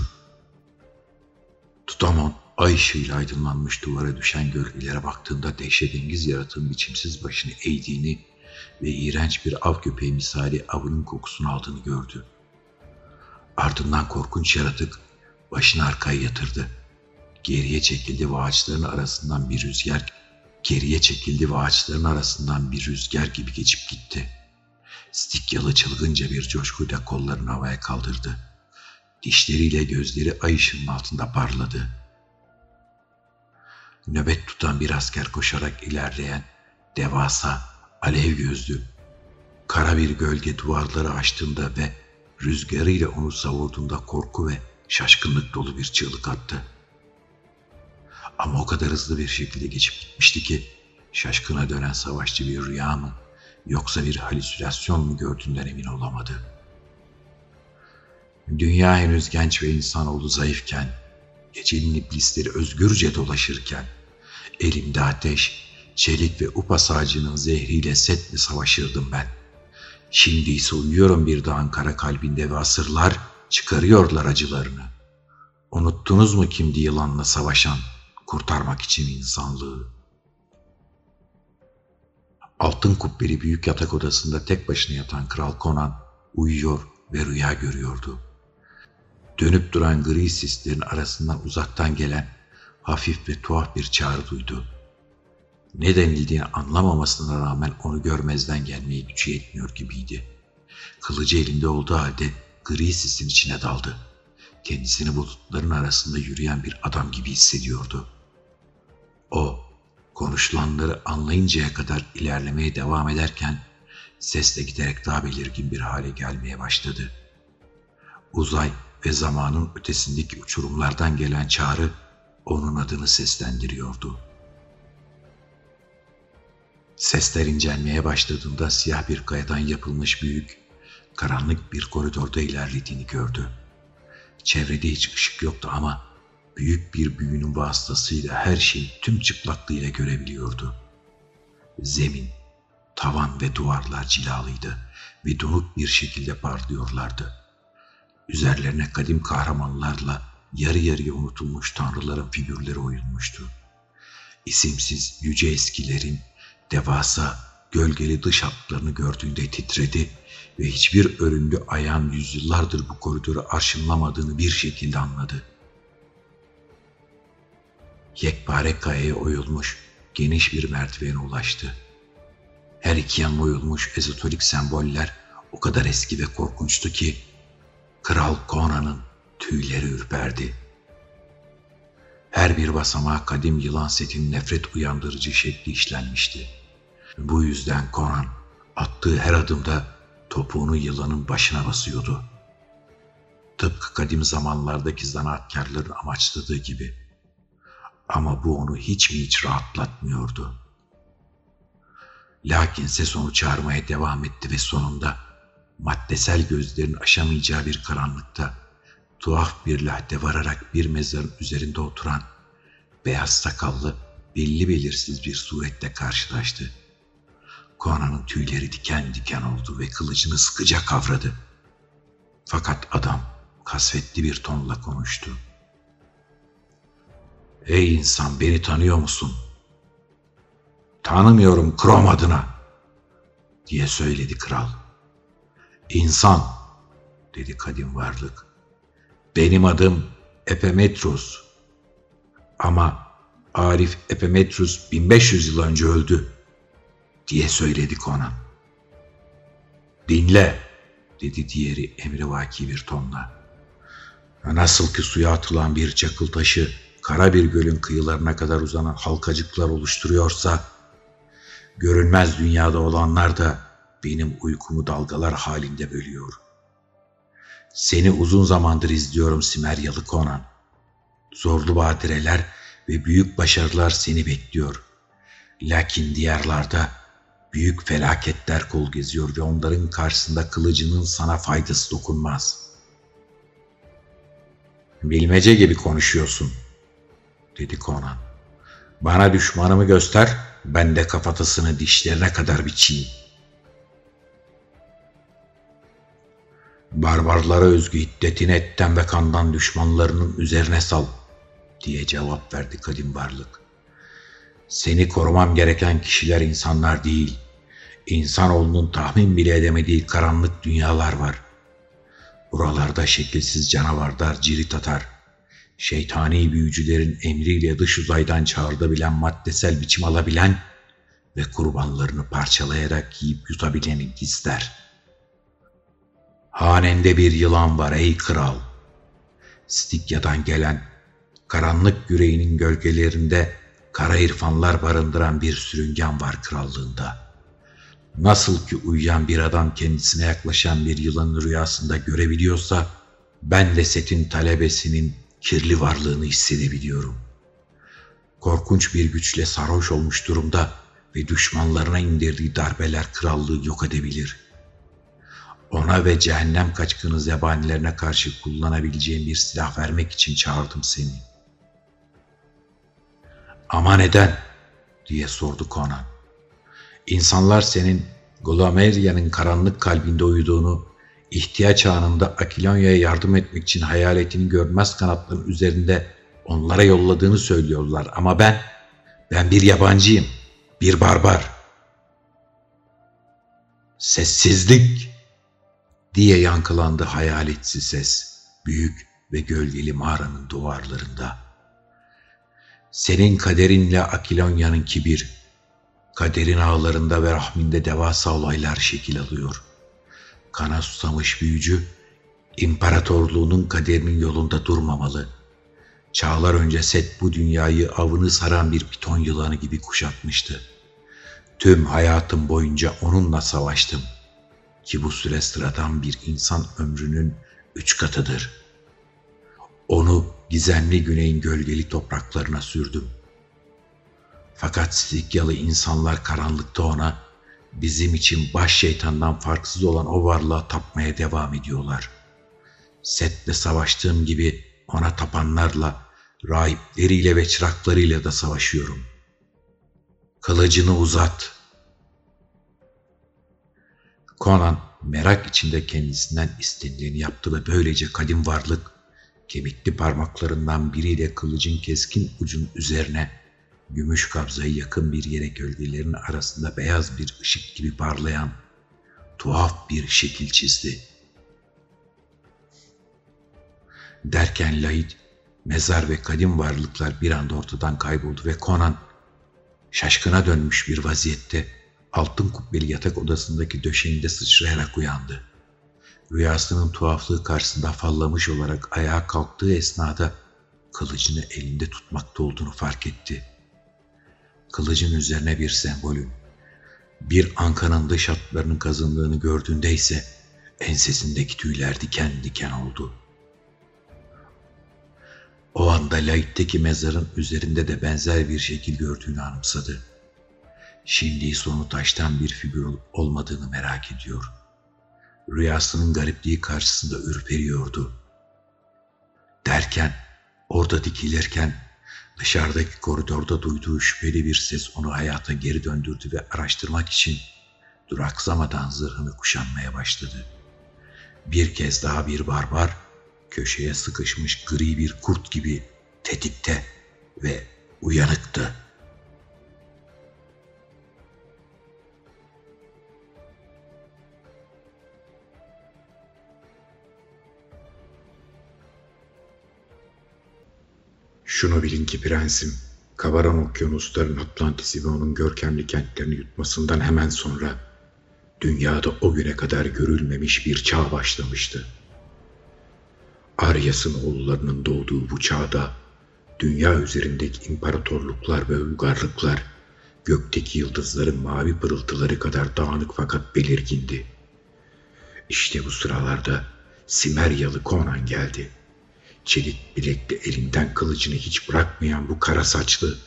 Tutamon ay ışığıyla aydınlanmış duvara düşen gölgelere baktığında dehşetengiz yaratığın biçimsiz başını eğdiğini ve iğrenç bir av köpeği misali avının kokusunu aldığını gördü. Ardından korkunç yaratık başını arkaya yatırdı. Geriye çekildi ve ağaçların arasından bir rüzgar geriye çekildi ve ağaçların arasından bir rüzgar gibi geçip gitti. Stikyalı çılgınca bir coşkuyla kollarını havaya kaldırdı. Dişleriyle gözleri ay ışığının altında parladı. Nöbet tutan bir asker koşarak ilerleyen devasa alev gözlü kara bir gölge duvarları açtığında ve rüzgarıyla onu savurduğunda korku ve şaşkınlık dolu bir çığlık attı. Ama o kadar hızlı bir şekilde geçip gitmişti ki şaşkına dönen savaşçı bir rüya mı yoksa bir halüsinasyon mu gördüğünden emin olamadı. Dünya henüz genç ve insanoğlu zayıfken, gecenin iblisleri özgürce dolaşırken, elimde ateş, çelik ve upas ağacının zehriyle setle savaşırdım ben. Şimdi ise uyuyorum bir dağın kara kalbinde ve asırlar çıkarıyorlar acılarını. Unuttunuz mu kimdi yılanla savaşan, kurtarmak için insanlığı? Altın kubbeli büyük yatak odasında tek başına yatan Kral Conan uyuyor ve rüya görüyordu. Dönüp duran gri sislerin arasından uzaktan gelen hafif ve tuhaf bir çağrı duydu. Ne denildiğini anlamamasına rağmen onu görmezden gelmeye gücü yetmiyor gibiydi. Kılıcı elinde olduğu halde gri sisin içine daldı. Kendisini bulutların arasında yürüyen bir adam gibi hissediyordu. O, konuşulanları anlayıncaya kadar ilerlemeye devam ederken ses de giderek daha belirgin bir hale gelmeye başladı. Uzay ve zamanın ötesindeki uçurumlardan gelen çağrı onun adını seslendiriyordu. Sesler incelmeye başladığında siyah bir kayadan yapılmış büyük, karanlık bir koridorda ilerlediğini gördü. Çevrede hiç ışık yoktu ama büyük bir büyünün vasıtasıyla her şeyi tüm çıplaklığıyla görebiliyordu. Zemin, tavan ve duvarlar cilalıydı ve donuk bir şekilde parlıyorlardı. Üzerlerine kadim kahramanlarla yarı yarıya unutulmuş tanrıların figürleri oyulmuştu. İsimsiz yüce eskilerin devasa gölgeli dış hatlarını gördüğünde titredi ve hiçbir örüngü ayağın yüzyıllardır bu koridoru arşınlamadığını bir şekilde anladı. Yekpare kayaya oyulmuş geniş bir merdivene ulaştı. Her iki yan oyulmuş ezoterik semboller o kadar eski ve korkunçtu ki Kral Conan'ın tüyleri ürperdi. Her bir basamağa kadim yılan setinin nefret uyandırıcı şekli işlenmişti. Bu yüzden Conan attığı her adımda topuğunu yılanın başına basıyordu. Tıpkı kadim zamanlardaki zanaatkarların amaçladığı gibi. Ama bu onu hiç mi hiç rahatlatmıyordu. Lakin ses onu çağırmaya devam etti ve sonunda maddesel gözlerin aşamayacağı bir karanlıkta tuhaf bir lahde vararak bir mezarın üzerinde oturan beyaz sakallı belli belirsiz bir surette karşılaştı. Conan'ın tüyleri diken diken oldu ve kılıcını sıkıca kavradı. Fakat adam kasvetli bir tonla konuştu. Ey insan beni tanıyor musun? Tanımıyorum Krom adına diye söyledi kral. İnsan dedi kadim varlık. Benim adım Epemetrus. Ama Arif Epemetrus 1500 yıl önce öldü diye söyledi Conan. Dinle dedi diğeri emrivaki bir tonla. Nasıl ki suya atılan bir çakıl taşı kara bir gölün kıyılarına kadar uzanan halkacıklar oluşturuyorsa, görünmez dünyada olanlar da benim uykumu dalgalar halinde bölüyor. Seni uzun zamandır izliyorum Simeryalı Konan. Zorlu badireler ve büyük başarılar seni bekliyor. Lakin diğerlarda büyük felaketler kol geziyor ve onların karşısında kılıcının sana faydası dokunmaz. Bilmece gibi konuşuyorsun, dedi Conan. Bana düşmanımı göster, ben de kafatasını dişlerine kadar biçeyim. Barbarlara özgü hiddetini etten ve kandan düşmanlarının üzerine sal, diye cevap verdi kadim varlık. Seni korumam gereken kişiler insanlar değil, insanoğlunun tahmin bile edemediği karanlık dünyalar var. Buralarda şekilsiz canavarlar cirit atar. Şeytani büyücülerin emriyle dış uzaydan çağrılabilen maddesel biçim alabilen ve kurbanlarını parçalayarak yiyip yutabileni gizler. Hanende bir yılan var ey kral. Stikya'dan gelen, karanlık yüreğinin gölgelerinde kara irfanlar barındıran bir sürüngen var krallığında.'' Nasıl ki uyuyan bir adam kendisine yaklaşan bir yılanın rüyasında görebiliyorsa, ben de setin talebesinin kirli varlığını hissedebiliyorum. Korkunç bir güçle sarhoş olmuş durumda ve düşmanlarına indirdiği darbeler krallığı yok edebilir. Ona ve cehennem kaçkını zebanilerine karşı kullanabileceğim bir silah vermek için çağırdım seni. Ama neden? diye sordu Conan. İnsanlar senin Glomeria'nın karanlık kalbinde uyuduğunu, ihtiyaç anında Akilonya'ya yardım etmek için hayaletini görmez kanatların üzerinde onlara yolladığını söylüyorlar. Ama ben, ben bir yabancıyım, bir barbar. Sessizlik diye yankılandı hayaletsiz ses, büyük ve gölgeli mağaranın duvarlarında. Senin kaderinle Akilonya'nınki bir, Kaderin ağlarında ve rahminde devasa olaylar şekil alıyor. Kana susamış büyücü, imparatorluğunun kaderinin yolunda durmamalı. Çağlar önce Set bu dünyayı avını saran bir piton yılanı gibi kuşatmıştı. Tüm hayatım boyunca onunla savaştım. Ki bu süre sıradan bir insan ömrünün üç katıdır. Onu gizemli güneyin gölgeli topraklarına sürdüm.'' Fakat Stikyalı insanlar karanlıkta ona bizim için baş şeytandan farksız olan o varlığa tapmaya devam ediyorlar. Set'le savaştığım gibi ona tapanlarla, rahipleriyle ve çıraklarıyla da savaşıyorum. Kılıcını uzat. Conan merak içinde kendisinden istenileni yaptı ve böylece kadim varlık kemikli parmaklarından biriyle kılıcın keskin ucun üzerine gümüş kabzayı yakın bir yere gölgelerin arasında beyaz bir ışık gibi parlayan tuhaf bir şekil çizdi. Derken Laid, mezar ve kadim varlıklar bir anda ortadan kayboldu ve Conan şaşkına dönmüş bir vaziyette altın kubbeli yatak odasındaki döşeğinde sıçrayarak uyandı. Rüyasının tuhaflığı karşısında fallamış olarak ayağa kalktığı esnada kılıcını elinde tutmakta olduğunu fark etti kılıcın üzerine bir sembolün, bir ankanın dış hatlarının kazındığını gördüğünde ise ensesindeki tüyler diken diken oldu. O anda Lait'teki mezarın üzerinde de benzer bir şekil gördüğünü anımsadı. Şimdi sonu taştan bir figür olmadığını merak ediyor. Rüyasının garipliği karşısında ürperiyordu. Derken, orada dikilirken Dışarıdaki koridorda duyduğu şüpheli bir ses onu hayata geri döndürdü ve araştırmak için duraksamadan zırhını kuşanmaya başladı. Bir kez daha bir barbar, köşeye sıkışmış gri bir kurt gibi tetikte ve uyanıktı. Şunu bilin ki prensim, kabaran okyanusların Atlantis'i ve onun görkemli kentlerini yutmasından hemen sonra Dünyada o güne kadar görülmemiş bir çağ başlamıştı. Aryas'ın oğullarının doğduğu bu çağda dünya üzerindeki imparatorluklar ve uygarlıklar gökteki yıldızların mavi pırıltıları kadar dağınık fakat belirgindi. İşte bu sıralarda Simeryalı Conan geldi. Çelik bilekli elinden kılıcını hiç bırakmayan bu kara saçlı,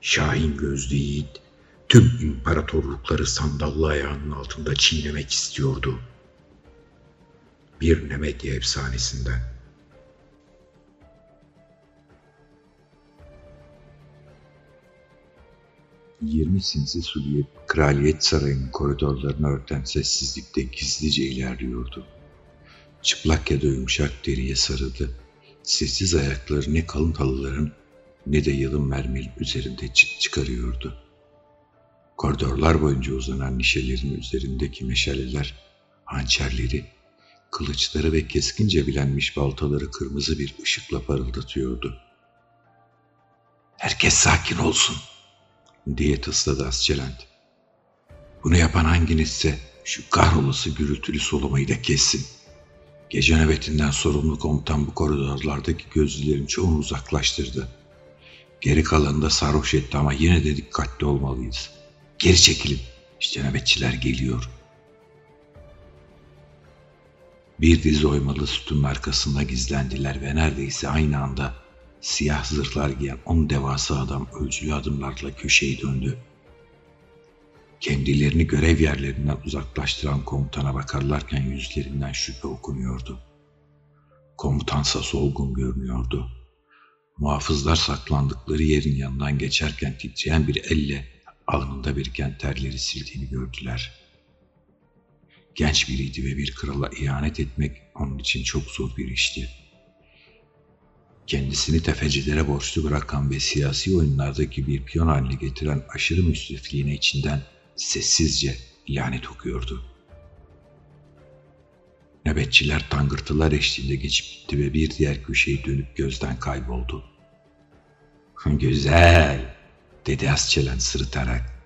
şahin gözlü yiğit tüm imparatorlukları sandallı ayağının altında çiğnemek istiyordu. Bir Nemedya efsanesinden. Yirmi sinsi suliyet kraliyet sarayının koridorlarını örten sessizlikte gizlice ilerliyordu. Çıplak ya da yumuşak deriye sarıldı. Sessiz ayakları ne kalın halıların ne de yılın mermerin üzerinde çıt çıkarıyordu. Koridorlar boyunca uzanan nişelerin üzerindeki meşaleler, hançerleri, kılıçları ve keskince bilenmiş baltaları kırmızı bir ışıkla parıldatıyordu. ''Herkes sakin olsun.'' diye tısladı Asçelent. ''Bunu yapan hanginizse şu kahrolası gürültülü solumayı da kessin. Gece nöbetinden sorumlu komutan bu koridorlardaki gözlülerin çoğunu uzaklaştırdı. Geri kalanı da sarhoş etti ama yine de dikkatli olmalıyız.'' Geri çekilin. İşte nöbetçiler geliyor. Bir dizi oymalı sütunun arkasında gizlendiler ve neredeyse aynı anda siyah zırhlar giyen on devasa adam ölçülü adımlarla köşeyi döndü. Kendilerini görev yerlerinden uzaklaştıran komutana bakarlarken yüzlerinden şüphe okunuyordu. Komutansa solgun görünüyordu. Muhafızlar saklandıkları yerin yanından geçerken titreyen bir elle alnında biriken terleri sildiğini gördüler. Genç biriydi ve bir krala ihanet etmek onun için çok zor bir işti. Kendisini tefecilere borçlu bırakan ve siyasi oyunlardaki bir piyon haline getiren aşırı müsrifliğine içinden sessizce lanet okuyordu. Nöbetçiler tangırtılar eşliğinde geçip gitti ve bir diğer köşeyi dönüp gözden kayboldu. Güzel, dedi Asçelen sırıtarak.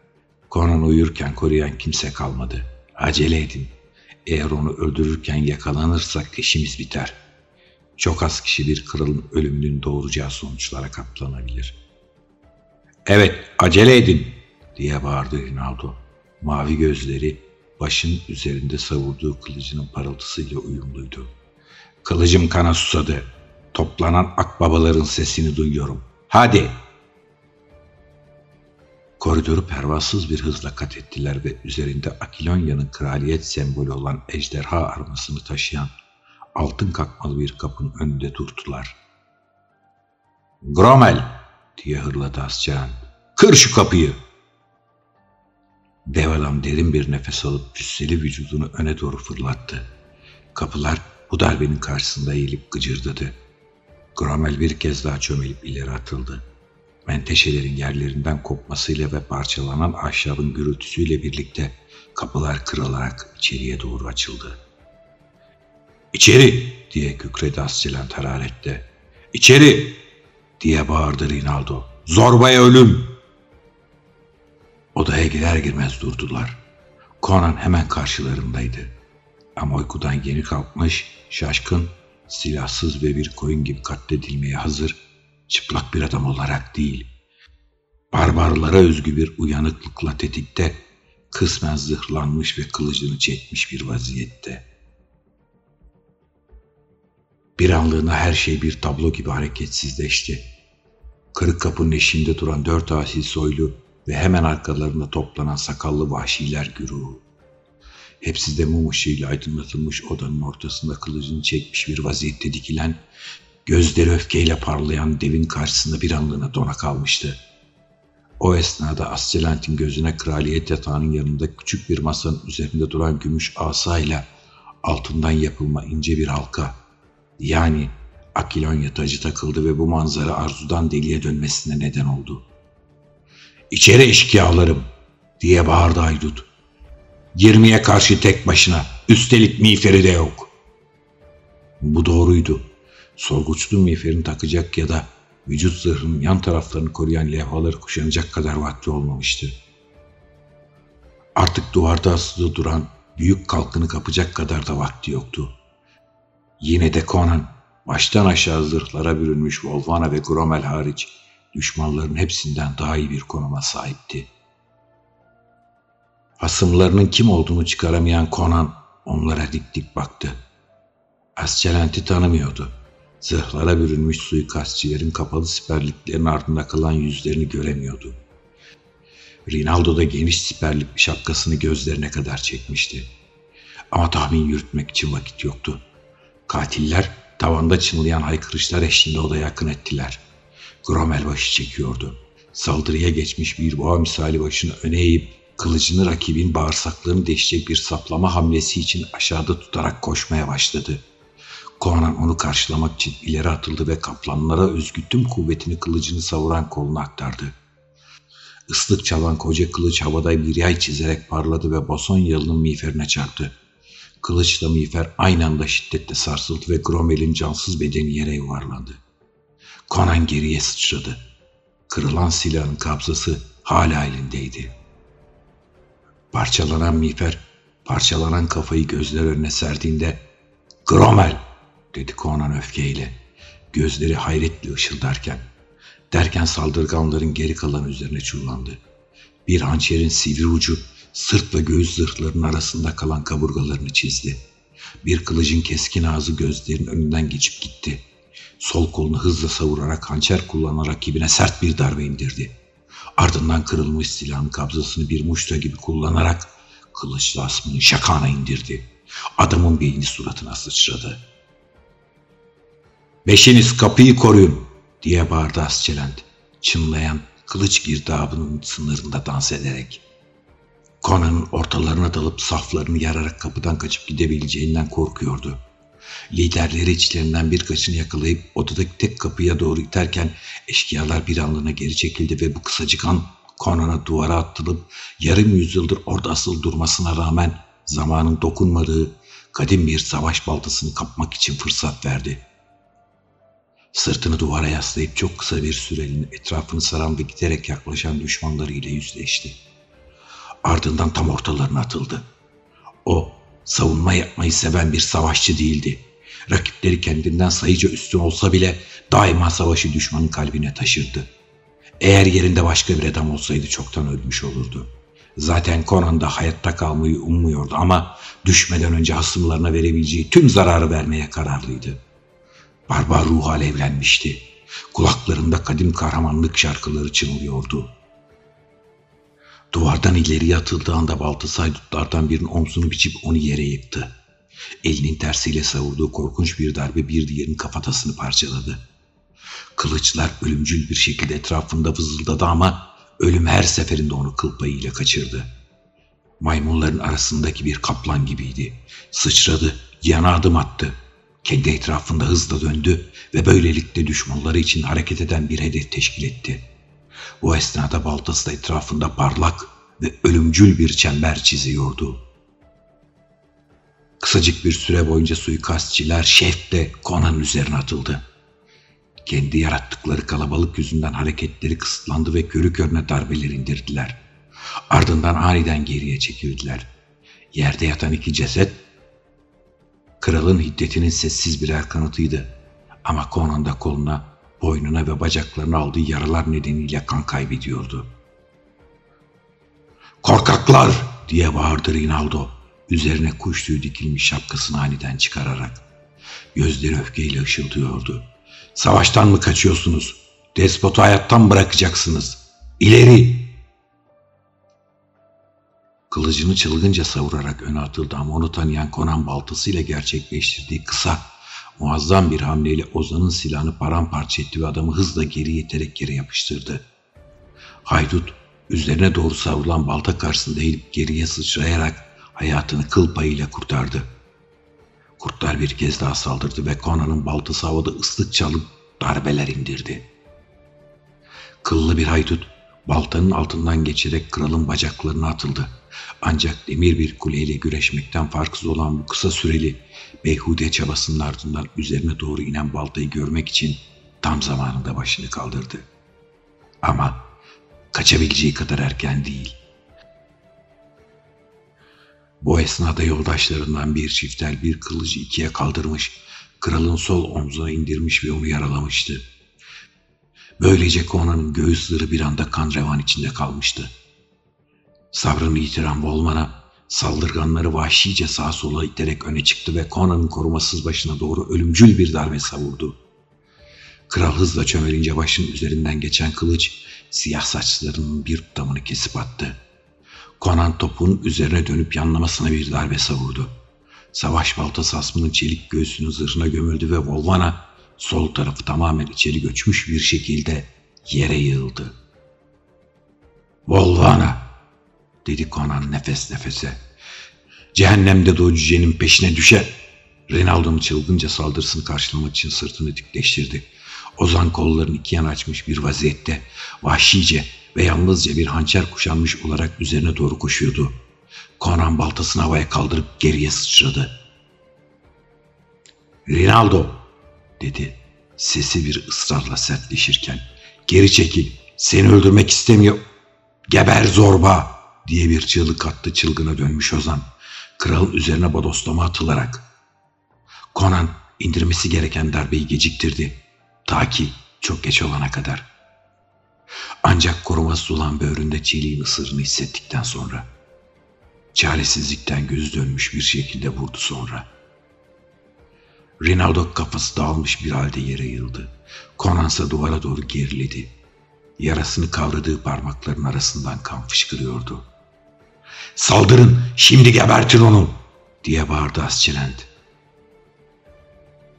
Conan uyurken koruyan kimse kalmadı. Acele edin. Eğer onu öldürürken yakalanırsak işimiz biter. Çok az kişi bir kralın ölümünün doğuracağı sonuçlara katlanabilir. Evet, acele edin, diye bağırdı Rinaldo. Mavi gözleri başın üzerinde savurduğu kılıcının parıltısıyla uyumluydu. Kılıcım kana susadı. Toplanan akbabaların sesini duyuyorum. Hadi! Koridoru pervasız bir hızla kat ettiler ve üzerinde Akilonya'nın kraliyet sembolü olan ejderha armasını taşıyan altın kakmalı bir kapının önünde durdular. Gromel diye hırladı Asçaran. Kır şu kapıyı. Dev adam derin bir nefes alıp cüsseli vücudunu öne doğru fırlattı. Kapılar bu darbenin karşısında eğilip gıcırdadı. Gromel bir kez daha çömelip ileri atıldı menteşelerin yerlerinden kopmasıyla ve parçalanan ahşabın gürültüsüyle birlikte kapılar kırılarak içeriye doğru açıldı. İçeri diye kükredi Asçelen hararetle. İçeri diye bağırdı Rinaldo. Zorbaya ölüm. Odaya girer girmez durdular. Conan hemen karşılarındaydı. Ama uykudan yeni kalkmış, şaşkın, silahsız ve bir koyun gibi katledilmeye hazır çıplak bir adam olarak değil, barbarlara özgü bir uyanıklıkla tetikte, kısmen zırhlanmış ve kılıcını çekmiş bir vaziyette. Bir anlığına her şey bir tablo gibi hareketsizleşti. Kırık kapının eşiğinde duran dört asil soylu ve hemen arkalarında toplanan sakallı vahşiler güruhu. Hepsi de mum ışığıyla aydınlatılmış odanın ortasında kılıcını çekmiş bir vaziyette dikilen Gözleri öfkeyle parlayan devin karşısında bir anlığına dona kalmıştı. O esnada Ascelant'in gözüne kraliyet yatağının yanında küçük bir masanın üzerinde duran gümüş asayla altından yapılma ince bir halka yani Akilonya tacı takıldı ve bu manzara arzudan deliye dönmesine neden oldu. İçeri eşkıyalarım diye bağırdı Aydut. Yirmiye karşı tek başına üstelik miğferi de yok. Bu doğruydu. Sorguçlu miğferini takacak ya da vücut zırhının yan taraflarını koruyan levhaları kuşanacak kadar vakti olmamıştı. Artık duvarda asılı duran büyük kalkını kapacak kadar da vakti yoktu. Yine de Conan baştan aşağı zırhlara bürünmüş Volvana ve Gromel hariç düşmanların hepsinden daha iyi bir konuma sahipti. Hasımlarının kim olduğunu çıkaramayan Conan onlara dik dik baktı. Asçelent'i tanımıyordu. Zırhlara bürünmüş suikastçilerin kapalı siperliklerin ardında kalan yüzlerini göremiyordu. Rinaldo da geniş siperlik şapkasını gözlerine kadar çekmişti. Ama tahmin yürütmek için vakit yoktu. Katiller tavanda çınlayan haykırışlar eşliğinde odaya yakın ettiler. Gromel başı çekiyordu. Saldırıya geçmiş bir boğa misali başını öne eğip kılıcını rakibin bağırsaklarını deşecek bir saplama hamlesi için aşağıda tutarak koşmaya başladı. Conan onu karşılamak için ileri atıldı ve kaplanlara özgü tüm kuvvetini kılıcını savuran koluna aktardı. Islık çalan koca kılıç havada bir yay çizerek parladı ve boson yalının miğferine çarptı. Kılıçla miğfer aynı anda şiddetle sarsıldı ve Gromel'in cansız bedeni yere yuvarlandı. Conan geriye sıçradı. Kırılan silahın kabzası hala elindeydi. Parçalanan miğfer, parçalanan kafayı gözler önüne serdiğinde ''Gromel!'' dedi Conan öfkeyle. Gözleri hayretle ışıldarken. Derken saldırganların geri kalanı üzerine çullandı. Bir hançerin sivri ucu sırt ve göğüs zırhlarının arasında kalan kaburgalarını çizdi. Bir kılıcın keskin ağzı gözlerinin önünden geçip gitti. Sol kolunu hızla savurarak hançer kullanan rakibine sert bir darbe indirdi. Ardından kırılmış silahın kabzasını bir muşta gibi kullanarak kılıçla asmını şakana indirdi. Adamın beyni suratına sıçradı. Beşiniz kapıyı koruyun diye bağırdı Asçelent. Çınlayan kılıç girdabının sınırında dans ederek. Conan'ın ortalarına dalıp saflarını yararak kapıdan kaçıp gidebileceğinden korkuyordu. Liderleri içlerinden birkaçını yakalayıp odadaki tek kapıya doğru iterken eşkıyalar bir anlığına geri çekildi ve bu kısacık an Conan'a duvara atılıp yarım yüzyıldır orada asıl durmasına rağmen zamanın dokunmadığı kadim bir savaş baltasını kapmak için fırsat verdi. Sırtını duvara yaslayıp çok kısa bir süreliğine etrafını saran ve giderek yaklaşan düşmanlarıyla yüzleşti. Ardından tam ortalarına atıldı. O savunma yapmayı seven bir savaşçı değildi. Rakipleri kendinden sayıca üstün olsa bile daima savaşı düşmanın kalbine taşırdı. Eğer yerinde başka bir adam olsaydı çoktan ölmüş olurdu. Zaten Conan da hayatta kalmayı ummuyordu ama düşmeden önce hasımlarına verebileceği tüm zararı vermeye kararlıydı. Barbar ruh alevlenmişti. Kulaklarında kadim kahramanlık şarkıları çınlıyordu. Duvardan ileri atıldığı anda baltası haydutlardan birinin omzunu biçip onu yere yıktı. Elinin tersiyle savurduğu korkunç bir darbe bir diğerinin kafatasını parçaladı. Kılıçlar ölümcül bir şekilde etrafında vızıldadı ama ölüm her seferinde onu kıl payıyla kaçırdı. Maymunların arasındaki bir kaplan gibiydi. Sıçradı, yana adım attı. Kendi etrafında hızla döndü ve böylelikle düşmanları için hareket eden bir hedef teşkil etti. Bu esnada baltası da etrafında parlak ve ölümcül bir çember çiziyordu. Kısacık bir süre boyunca suikastçiler şefle Conan'ın üzerine atıldı. Kendi yarattıkları kalabalık yüzünden hareketleri kısıtlandı ve körü körüne darbeler indirdiler. Ardından aniden geriye çekildiler. Yerde yatan iki ceset kralın hiddetinin sessiz birer kanıtıydı. Ama Conan da koluna, boynuna ve bacaklarına aldığı yaralar nedeniyle kan kaybediyordu. ''Korkaklar!'' diye bağırdı Rinaldo. Üzerine kuş tüyü dikilmiş şapkasını aniden çıkararak. Gözleri öfkeyle ışıldıyordu. ''Savaştan mı kaçıyorsunuz? Despotu hayattan bırakacaksınız. İleri!'' Kılıcını çılgınca savurarak öne atıldı ama onu tanıyan Conan baltasıyla gerçekleştirdiği kısa, muazzam bir hamleyle Ozan'ın silahını paramparça etti ve adamı hızla geri iterek yere yapıştırdı. Haydut üzerine doğru savrulan balta karşısında eğilip geriye sıçrayarak hayatını kıl payıyla kurtardı. Kurtlar bir kez daha saldırdı ve Conan'ın baltası havada ıslık çalıp darbeler indirdi. Kıllı bir haydut baltanın altından geçerek kralın bacaklarına atıldı. Ancak demir bir kuleyle güreşmekten farksız olan bu kısa süreli beyhude çabasının ardından üzerine doğru inen baltayı görmek için tam zamanında başını kaldırdı. Ama kaçabileceği kadar erken değil. Bu esnada yoldaşlarından bir çiftel bir kılıcı ikiye kaldırmış, kralın sol omzuna indirmiş ve onu yaralamıştı. Böylece Conan'ın göğüsleri bir anda kan revan içinde kalmıştı. Sabrını yitiren Volman'a saldırganları vahşice sağa sola iterek öne çıktı ve Conan'ın korumasız başına doğru ölümcül bir darbe savurdu. Kral hızla çömelince başının üzerinden geçen kılıç siyah saçlarının bir tutamını kesip attı. Conan topun üzerine dönüp yanlamasına bir darbe savurdu. Savaş baltası asmının çelik göğsünün zırhına gömüldü ve Volvana sol tarafı tamamen içeri göçmüş bir şekilde yere yığıldı. Volvana dedi Conan nefes nefese. Cehennemde de o cücenin peşine düşer. Rinaldo'nun çılgınca saldırısını karşılamak için sırtını dikleştirdi. Ozan kollarını iki yana açmış bir vaziyette vahşice ve yalnızca bir hançer kuşanmış olarak üzerine doğru koşuyordu. Conan baltasını havaya kaldırıp geriye sıçradı. Rinaldo dedi sesi bir ısrarla sertleşirken. Geri çekil seni öldürmek istemiyor. Geber zorba diye bir çığlık attı çılgına dönmüş Ozan. Kralın üzerine bodoslama atılarak. Conan indirmesi gereken darbeyi geciktirdi. Ta ki çok geç olana kadar. Ancak korumasız olan böğründe çiğliğin ısırını hissettikten sonra. Çaresizlikten gözü dönmüş bir şekilde vurdu sonra. Rinaldo kafası dağılmış bir halde yere yıldı. Conan ise duvara doğru geriledi. Yarasını kavradığı parmakların arasından kan fışkırıyordu. Saldırın şimdi gebertin onu diye bağırdı Asçelend.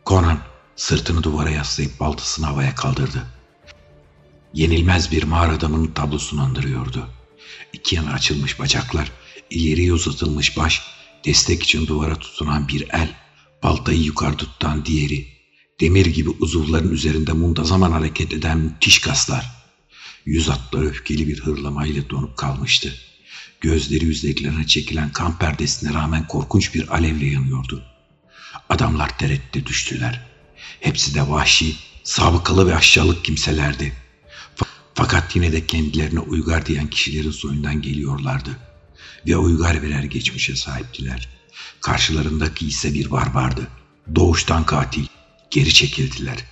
Conan sırtını duvara yaslayıp baltasını havaya kaldırdı. Yenilmez bir mağara adamının tablosunu andırıyordu. İki yana açılmış bacaklar, ileriye uzatılmış baş, destek için duvara tutunan bir el, baltayı yukarı tutan diğeri, demir gibi uzuvların üzerinde muntazaman hareket eden müthiş kaslar. Yüz atları öfkeli bir hırlamayla donup kalmıştı. Gözleri yüzdekilerine çekilen kan perdesine rağmen korkunç bir alevle yanıyordu. Adamlar tereddüte düştüler. Hepsi de vahşi, sabıkalı ve aşağılık kimselerdi. Fakat yine de kendilerine uygar diyen kişilerin soyundan geliyorlardı. Ve uygar birer geçmişe sahiptiler. Karşılarındaki ise bir barbardı. Doğuştan katil. Geri çekildiler.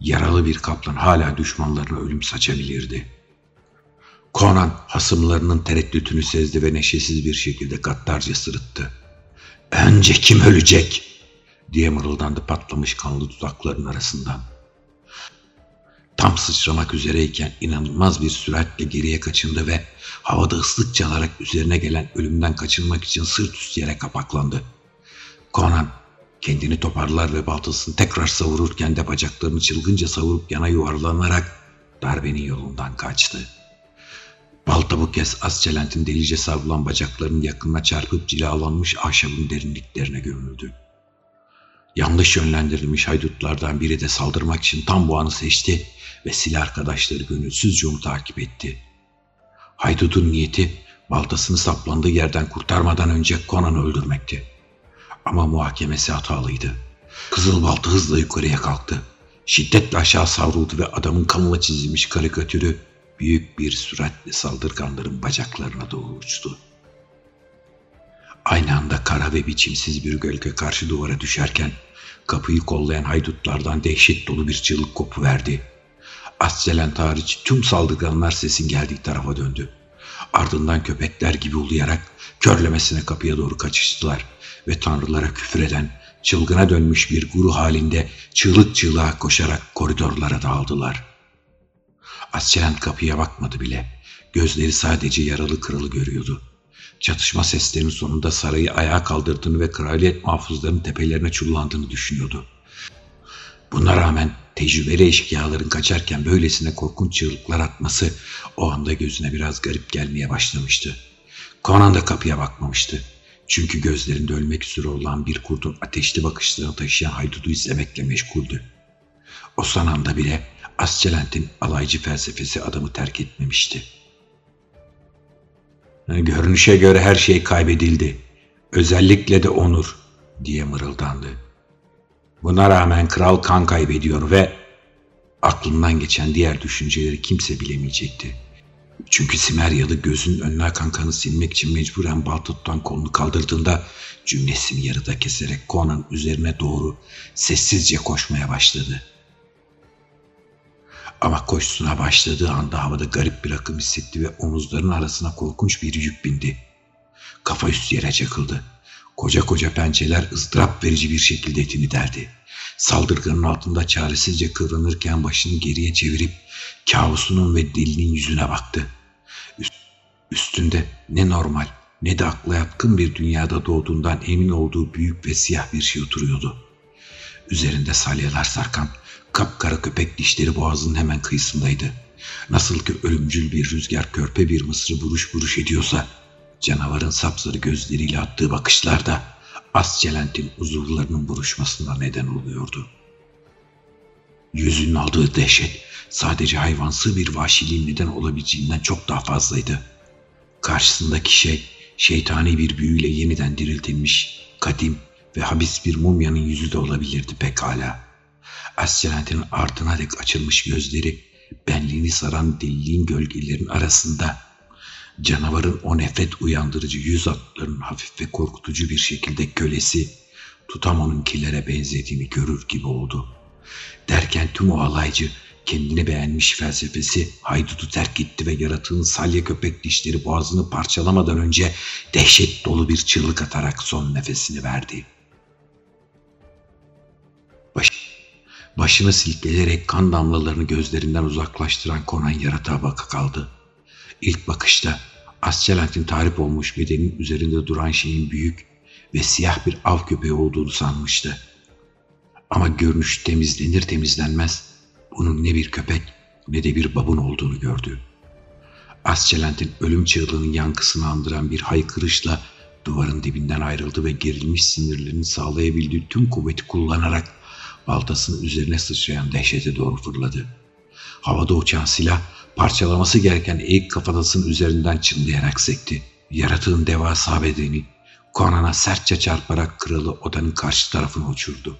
Yaralı bir kaplan hala düşmanlarına ölüm saçabilirdi. Conan hasımlarının tereddütünü sezdi ve neşesiz bir şekilde gaddarca sırıttı. Önce kim ölecek? diye mırıldandı patlamış kanlı dudakların arasından. Tam sıçramak üzereyken inanılmaz bir süratle geriye kaçındı ve havada ıslık çalarak üzerine gelen ölümden kaçınmak için sırt üst yere kapaklandı. Conan kendini toparlar ve baltasını tekrar savururken de bacaklarını çılgınca savurup yana yuvarlanarak darbenin yolundan kaçtı. Balta bu kez Asçelent'in delice savrulan bacaklarının yakınına çarpıp cilalanmış ahşabın derinliklerine gömüldü. Yanlış yönlendirilmiş haydutlardan biri de saldırmak için tam bu anı seçti ve silah arkadaşları gönülsüzce onu takip etti. Haydutun niyeti baltasını saplandığı yerden kurtarmadan önce Conan'ı öldürmekti. Ama muhakemesi hatalıydı. Kızıl balta hızla yukarıya kalktı. Şiddetle aşağı savruldu ve adamın kanla çizilmiş karikatürü büyük bir süratle saldırganların bacaklarına doğru uçtu. Aynı anda kara ve biçimsiz bir gölge karşı duvara düşerken kapıyı kollayan haydutlardan dehşet dolu bir çığlık kopu verdi. Ascelen hariç tüm saldırganlar sesin geldiği tarafa döndü. Ardından köpekler gibi uluyarak körlemesine kapıya doğru kaçıştılar ve tanrılara küfür eden, çılgına dönmüş bir guru halinde çığlık çığlığa koşarak koridorlara dağıldılar. Asçelen kapıya bakmadı bile. Gözleri sadece yaralı kralı görüyordu. Çatışma seslerinin sonunda sarayı ayağa kaldırdığını ve kraliyet muhafızlarının tepelerine çullandığını düşünüyordu. Buna rağmen tecrübeli eşkıyaların kaçarken böylesine korkunç çığlıklar atması o anda gözüne biraz garip gelmeye başlamıştı. Conan da kapıya bakmamıştı. Çünkü gözlerinde ölmek üzere olan bir kurdun ateşli bakışlarını taşıyan haydudu izlemekle meşguldü. O son anda bile Asçelent'in alaycı felsefesi adamı terk etmemişti. Görünüşe göre her şey kaybedildi. Özellikle de onur diye mırıldandı. Buna rağmen kral kan kaybediyor ve aklından geçen diğer düşünceleri kimse bilemeyecekti. Çünkü Simeryalı gözünün önüne akan kanı silmek için mecburen balta tutan kolunu kaldırdığında cümlesini yarıda keserek Conan üzerine doğru sessizce koşmaya başladı. Ama koşusuna başladığı anda havada garip bir akım hissetti ve omuzlarının arasına korkunç bir yük bindi. Kafa üst yere çakıldı. Koca koca pençeler ızdırap verici bir şekilde etini deldi. Saldırganın altında çaresizce kıvranırken başını geriye çevirip kabusunun ve delinin yüzüne baktı. Üstünde ne normal ne de akla yatkın bir dünyada doğduğundan emin olduğu büyük ve siyah bir şey oturuyordu. Üzerinde salyalar sarkan kapkara köpek dişleri boğazının hemen kıyısındaydı. Nasıl ki ölümcül bir rüzgar körpe bir mısırı buruş buruş ediyorsa, canavarın sapsarı gözleriyle attığı bakışlarda Ascelent'in uzuvlarının buruşmasına neden oluyordu. Yüzünün aldığı dehşet sadece hayvansı bir vahşiliğin neden olabileceğinden çok daha fazlaydı. Karşısındaki şey şeytani bir büyüyle yeniden diriltilmiş, kadim ve habis bir mumyanın yüzü de olabilirdi pekala. Ascelent'in ardına dek açılmış gözleri benliğini saran deliliğin gölgelerin arasında canavarın o nefret uyandırıcı yüz hatlarının hafif ve korkutucu bir şekilde kölesi Tutamon'unkilere benzediğini görür gibi oldu. Derken tüm o alaycı kendini beğenmiş felsefesi haydutu terk etti ve yaratığın salya köpek dişleri boğazını parçalamadan önce dehşet dolu bir çığlık atarak son nefesini verdi. Başını silkelerek kan damlalarını gözlerinden uzaklaştıran konan yaratığa baka kaldı. İlk bakışta Asçelent'in tarif olmuş bedenin üzerinde duran şeyin büyük ve siyah bir av köpeği olduğunu sanmıştı. Ama görünüş temizlenir temizlenmez bunun ne bir köpek ne de bir babun olduğunu gördü. Asçelent'in ölüm çığlığının yankısını andıran bir haykırışla duvarın dibinden ayrıldı ve gerilmiş sinirlerini sağlayabildiği tüm kuvveti kullanarak baltasının üzerine sıçrayan dehşete doğru fırladı. Havada uçan silah parçalaması gereken eğik kafatasının üzerinden çınlayarak sekti. Yaratığın devasa bedeni Conan'a sertçe çarparak kralı odanın karşı tarafına uçurdu.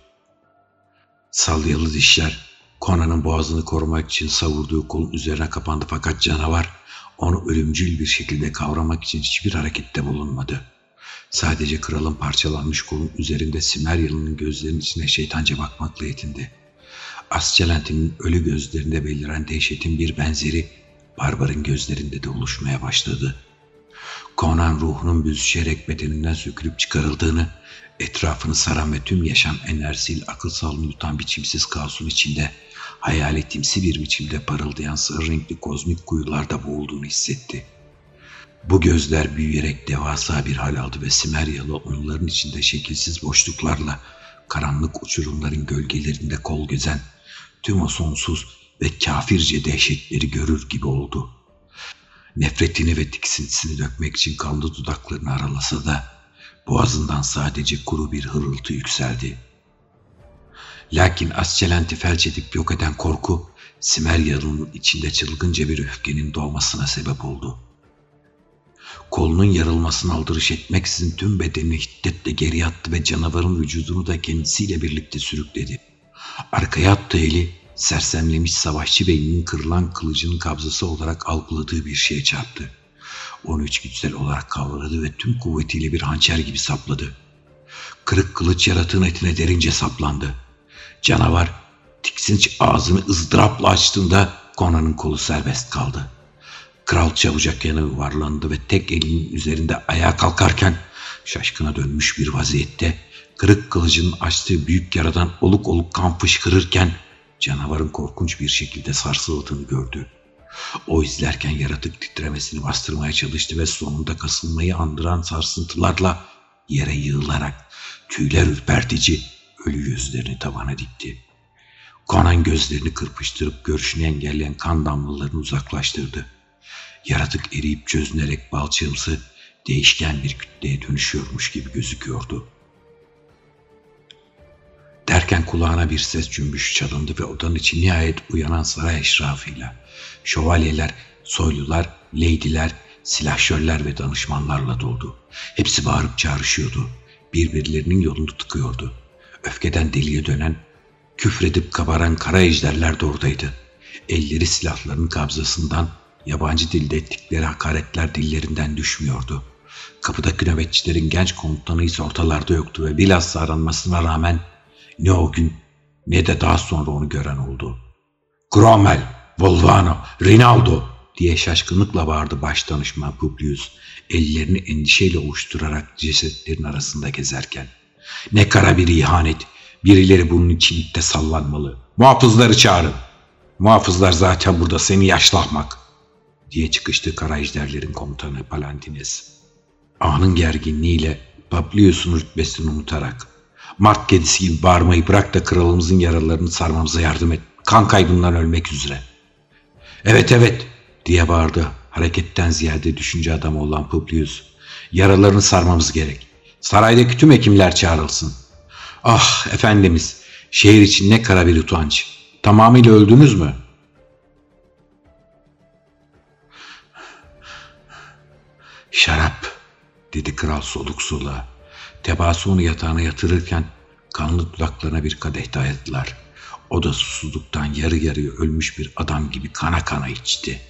Sallayalı dişler Conan'ın boğazını korumak için savurduğu kolun üzerine kapandı fakat canavar onu ölümcül bir şekilde kavramak için hiçbir harekette bulunmadı. Sadece kralın parçalanmış kolun üzerinde Simeryalı'nın gözlerinin içine şeytanca bakmakla yetindi. Asçelent'in ölü gözlerinde beliren dehşetin bir benzeri Barbar'ın gözlerinde de oluşmaya başladı. Conan ruhunun büzüşerek bedeninden sökülüp çıkarıldığını, etrafını saran ve tüm yaşam enerjisiyle akıl sağlığını yutan biçimsiz kaosun içinde hayaletimsi bir biçimde parıldayan sarı renkli kozmik kuyularda boğulduğunu hissetti. Bu gözler büyüyerek devasa bir hal aldı ve Simeryalı onların içinde şekilsiz boşluklarla karanlık uçurumların gölgelerinde kol gezen tüm o sonsuz ve kafirce dehşetleri görür gibi oldu. Nefretini ve tiksintisini dökmek için kanlı dudaklarını aralasa da boğazından sadece kuru bir hırıltı yükseldi. Lakin Asçelent'i felç edip yok eden korku Simeryalı'nın içinde çılgınca bir öfkenin doğmasına sebep oldu. Kolunun yarılmasına aldırış etmeksizin tüm bedenini hiddetle geri attı ve canavarın vücudunu da kendisiyle birlikte sürükledi. Arkaya attığı eli sersemlemiş savaşçı beyninin kırılan kılıcının kabzası olarak algıladığı bir şeye çarptı. Onu içgüdüsel olarak kavradı ve tüm kuvvetiyle bir hançer gibi sapladı. Kırık kılıç yaratığın etine derince saplandı. Canavar tiksinç ağzını ızdırapla açtığında Conan'ın kolu serbest kaldı. Kral çabucak yana yuvarlandı ve tek elinin üzerinde ayağa kalkarken şaşkına dönmüş bir vaziyette kırık kılıcının açtığı büyük yaradan oluk oluk kan fışkırırken canavarın korkunç bir şekilde sarsıldığını gördü. O izlerken yaratık titremesini bastırmaya çalıştı ve sonunda kasılmayı andıran sarsıntılarla yere yığılarak tüyler ürpertici ölü gözlerini tavana dikti. Conan gözlerini kırpıştırıp görüşünü engelleyen kan damlalarını uzaklaştırdı. Yaratık eriyip çözünerek balçığımsı değişken bir kütleye dönüşüyormuş gibi gözüküyordu. Derken kulağına bir ses cümbüş çalındı ve odanın içi nihayet uyanan saray eşrafıyla, şövalyeler, soylular, leydiler, silahşörler ve danışmanlarla doldu. Hepsi bağırıp çağrışıyordu. Birbirlerinin yolunu tıkıyordu. Öfkeden deliye dönen, küfredip kabaran kara ejderler de oradaydı. Elleri silahların kabzasından, Yabancı dilde ettikleri hakaretler dillerinden düşmüyordu. Kapıdaki nöbetçilerin genç komutanı ise ortalarda yoktu ve bilhassa aranmasına rağmen ne o gün ne de daha sonra onu gören oldu. Cromwell, Volvano, Rinaldo diye şaşkınlıkla bağırdı baş danışman Publius, ellerini endişeyle ovuşturarak cesetlerin arasında gezerken. Ne kara bir ihanet, birileri bunun için de sallanmalı. Muhafızları çağırın. Muhafızlar zaten burada seni yaşlatmak diye çıkıştı kara ejderlerin komutanı Palantines. Anın gerginliğiyle Publius'un rütbesini unutarak Mart kedisi gibi bağırmayı bırak da kralımızın yaralarını sarmamıza yardım et. Kan kaybından ölmek üzere. Evet evet diye bağırdı hareketten ziyade düşünce adamı olan Publius. Yaralarını sarmamız gerek. Saraydaki tüm hekimler çağrılsın. Ah efendimiz şehir için ne kara bir utanç. Tamamıyla öldünüz mü? Şarap dedi kral soluk soluğa. Tebaası onu yatağına yatırırken kanlı dudaklarına bir kadeh dayadılar. O da susuzluktan yarı yarıya ölmüş bir adam gibi kana kana içti.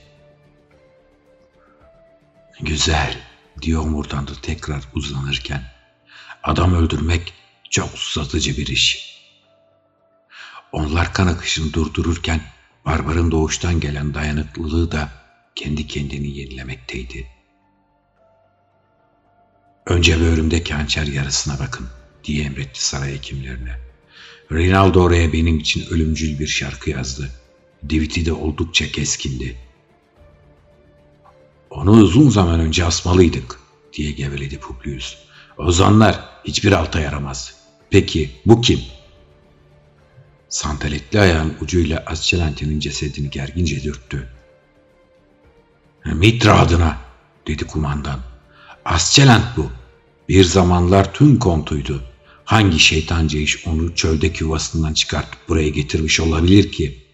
Güzel diyor murdandı tekrar uzanırken. Adam öldürmek çok susatıcı bir iş. Onlar kan akışını durdururken barbarın doğuştan gelen dayanıklılığı da kendi kendini yenilemekteydi. Önce böğrümdeki hançer yarısına bakın diye emretti saray hekimlerine. Rinaldo oraya benim için ölümcül bir şarkı yazdı. Diviti de oldukça keskindi. Onu uzun zaman önce asmalıydık diye geveledi Publius. Ozanlar hiçbir alta yaramaz. Peki bu kim? Sandaletli ayağın ucuyla Asçelante'nin cesedini gergince dürttü. Mitra adına dedi kumandan. Asçelant bu. Bir zamanlar tüm kontuydu. Hangi şeytanca iş onu çöldeki yuvasından çıkartıp buraya getirmiş olabilir ki?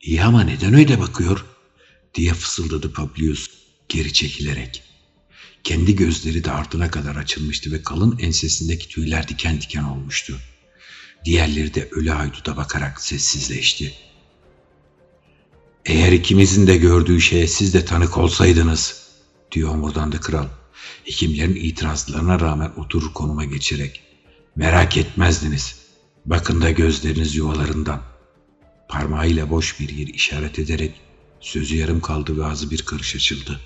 İyi ama neden öyle bakıyor? diye fısıldadı Publius geri çekilerek. Kendi gözleri de ardına kadar açılmıştı ve kalın ensesindeki tüyler diken diken olmuştu. Diğerleri de ölü hayduda bakarak sessizleşti. Eğer ikimizin de gördüğü şeye siz de tanık olsaydınız, diyor homurdandı kral. Hekimlerin itirazlarına rağmen oturur konuma geçerek. Merak etmezdiniz. Bakın da gözleriniz yuvalarından. Parmağıyla boş bir yer işaret ederek sözü yarım kaldı ve ağzı bir karış açıldı.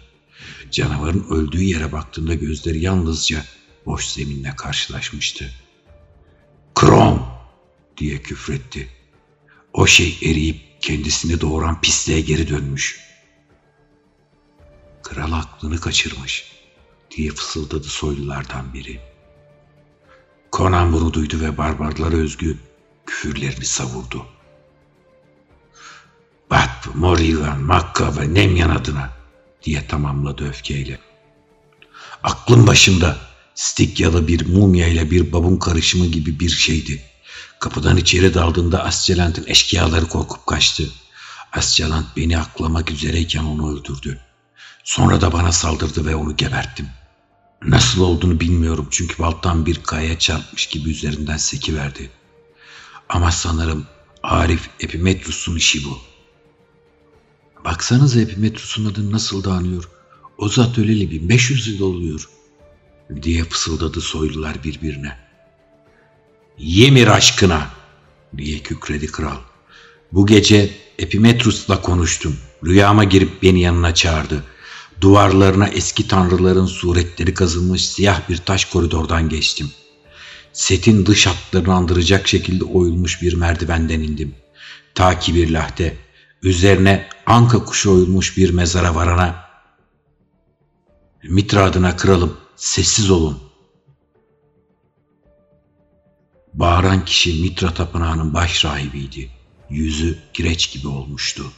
Canavarın öldüğü yere baktığında gözleri yalnızca boş zeminle karşılaşmıştı. Krom diye küfretti. O şey eriyip kendisini doğuran pisliğe geri dönmüş. Kral aklını kaçırmış diye fısıldadı soylulardan biri. Conan bunu duydu ve barbarlara özgü küfürlerini savurdu. Bat, Morrigan, Makka ve Nemyan adına diye tamamladı öfkeyle. Aklım başımda stikyalı bir mumya ile bir babun karışımı gibi bir şeydi. Kapıdan içeri daldığında Ascelant'ın eşkıyaları korkup kaçtı. Ascelant beni aklamak üzereyken onu öldürdü. Sonra da bana saldırdı ve onu geberttim. Nasıl olduğunu bilmiyorum çünkü baltan bir kaya çarpmış gibi üzerinden sekiverdi. Ama sanırım Arif Epimetrus'un işi bu. Baksanıza Epimetrus'un adını nasıl da. O zat öleli 1500 yıl oluyor. Diye fısıldadı soylular birbirine. Yemir aşkına diye kükredi kral. Bu gece Epimetrus'la konuştum. Rüyama girip beni yanına çağırdı. Duvarlarına eski tanrıların suretleri kazılmış siyah bir taş koridordan geçtim. Setin dış hatlarını andıracak şekilde oyulmuş bir merdivenden indim. Ta ki bir lahte üzerine anka kuşu oyulmuş bir mezara varana Mitra adına kralım sessiz olun. Bağıran kişi Mitra tapınağının baş rahibiydi. Yüzü kireç gibi olmuştu.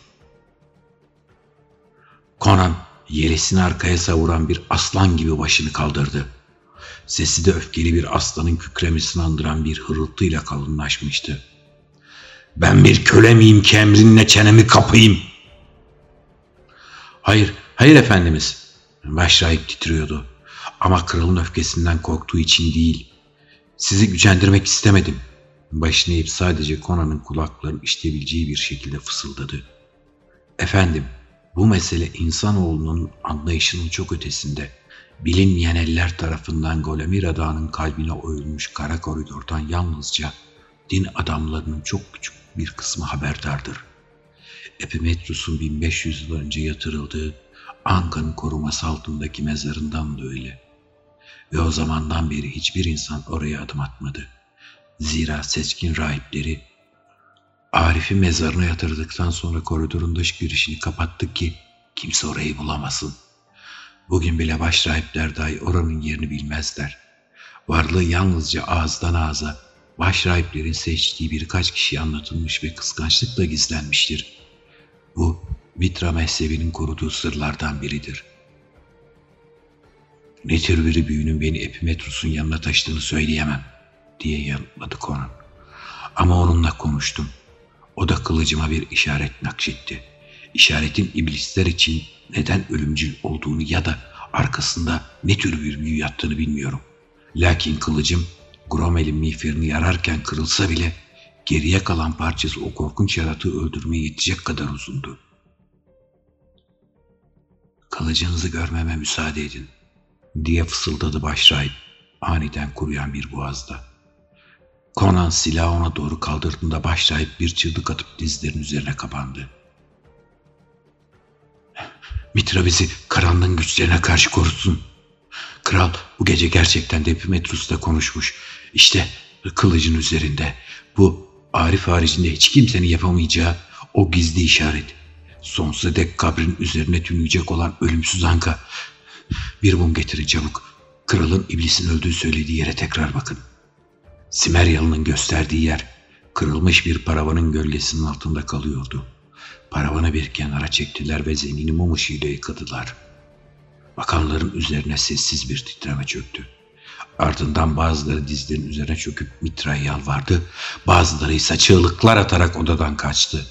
Conan yelesini arkaya savuran bir aslan gibi başını kaldırdı. Sesi de öfkeli bir aslanın kükremesini andıran bir hırıltıyla kalınlaşmıştı. Ben bir köle miyim ki emrinle çenemi kapayım? Hayır, hayır efendimiz. Başrahip titriyordu. Ama kralın öfkesinden korktuğu için değil. Sizi gücendirmek istemedim. Başını eğip sadece Conan'ın kulaklarının işitebileceği bir şekilde fısıldadı. Efendim, bu mesele insanoğlunun anlayışının çok ötesinde. Bilinmeyen eller tarafından Golemira Dağı'nın kalbine oyulmuş kara koridordan yalnızca din adamlarının çok küçük bir kısmı haberdardır. Epimetrus'un 1500 yıl önce yatırıldığı Anka'nın koruması altındaki mezarından da öyle. Ve o zamandan beri hiçbir insan oraya adım atmadı. Zira seçkin rahipleri Arif'i mezarına yatırdıktan sonra koridorun dış girişini kapattık ki kimse orayı bulamasın. Bugün bile baş rahipler dahi oranın yerini bilmezler. Varlığı yalnızca ağızdan ağza baş rahiplerin seçtiği birkaç kişi anlatılmış ve kıskançlıkla gizlenmiştir. Bu Mitra mezhebinin koruduğu sırlardan biridir. Ne tür bir büyünün beni Epimetrus'un yanına taşıdığını söyleyemem diye yanıtladı Conan. Ama onunla konuştum. O da kılıcıma bir işaret nakşetti. İşaretin iblisler için neden ölümcül olduğunu ya da arkasında ne tür bir büyü yattığını bilmiyorum. Lakin kılıcım Gromel'in miğferini yararken kırılsa bile geriye kalan parçası o korkunç yaratığı öldürmeye yetecek kadar uzundu. Kılıcınızı görmeme müsaade edin diye fısıldadı başrahip aniden kuruyan bir boğazda. Conan silahı ona doğru kaldırdığında başlayıp bir çığlık atıp dizlerin üzerine kapandı. Mitra bizi karanlığın güçlerine karşı korusun. Kral bu gece gerçekten de Epimetrus'la konuşmuş. İşte kılıcın üzerinde. Bu Arif haricinde hiç kimsenin yapamayacağı o gizli işaret. Sonsuza dek kabrin üzerine tünüyecek olan ölümsüz anka. Bir mum getirin çabuk. Kralın iblisin öldüğü söylediği yere tekrar bakın. Simeryalı'nın gösterdiği yer kırılmış bir paravanın gölgesinin altında kalıyordu. Paravanı bir kenara çektiler ve zemini mum ışığıyla yıkadılar. Bakanların üzerine sessiz bir titreme çöktü. Ardından bazıları dizlerinin üzerine çöküp Mitra'ya yalvardı, bazıları ise çığlıklar atarak odadan kaçtı.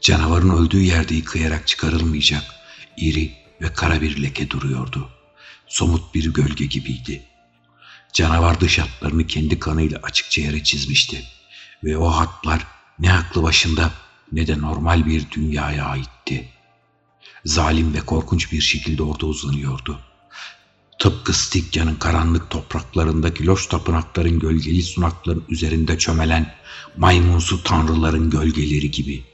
Canavarın öldüğü yerde yıkayarak çıkarılmayacak, iri ve kara bir leke duruyordu. Somut bir gölge gibiydi. Canavar dış hatlarını kendi kanıyla açıkça yere çizmişti. Ve o hatlar ne aklı başında ne de normal bir dünyaya aitti. Zalim ve korkunç bir şekilde orada uzanıyordu. Tıpkı Stikya'nın karanlık topraklarındaki loş tapınakların gölgeli sunakların üzerinde çömelen maymunsu tanrıların gölgeleri gibi.''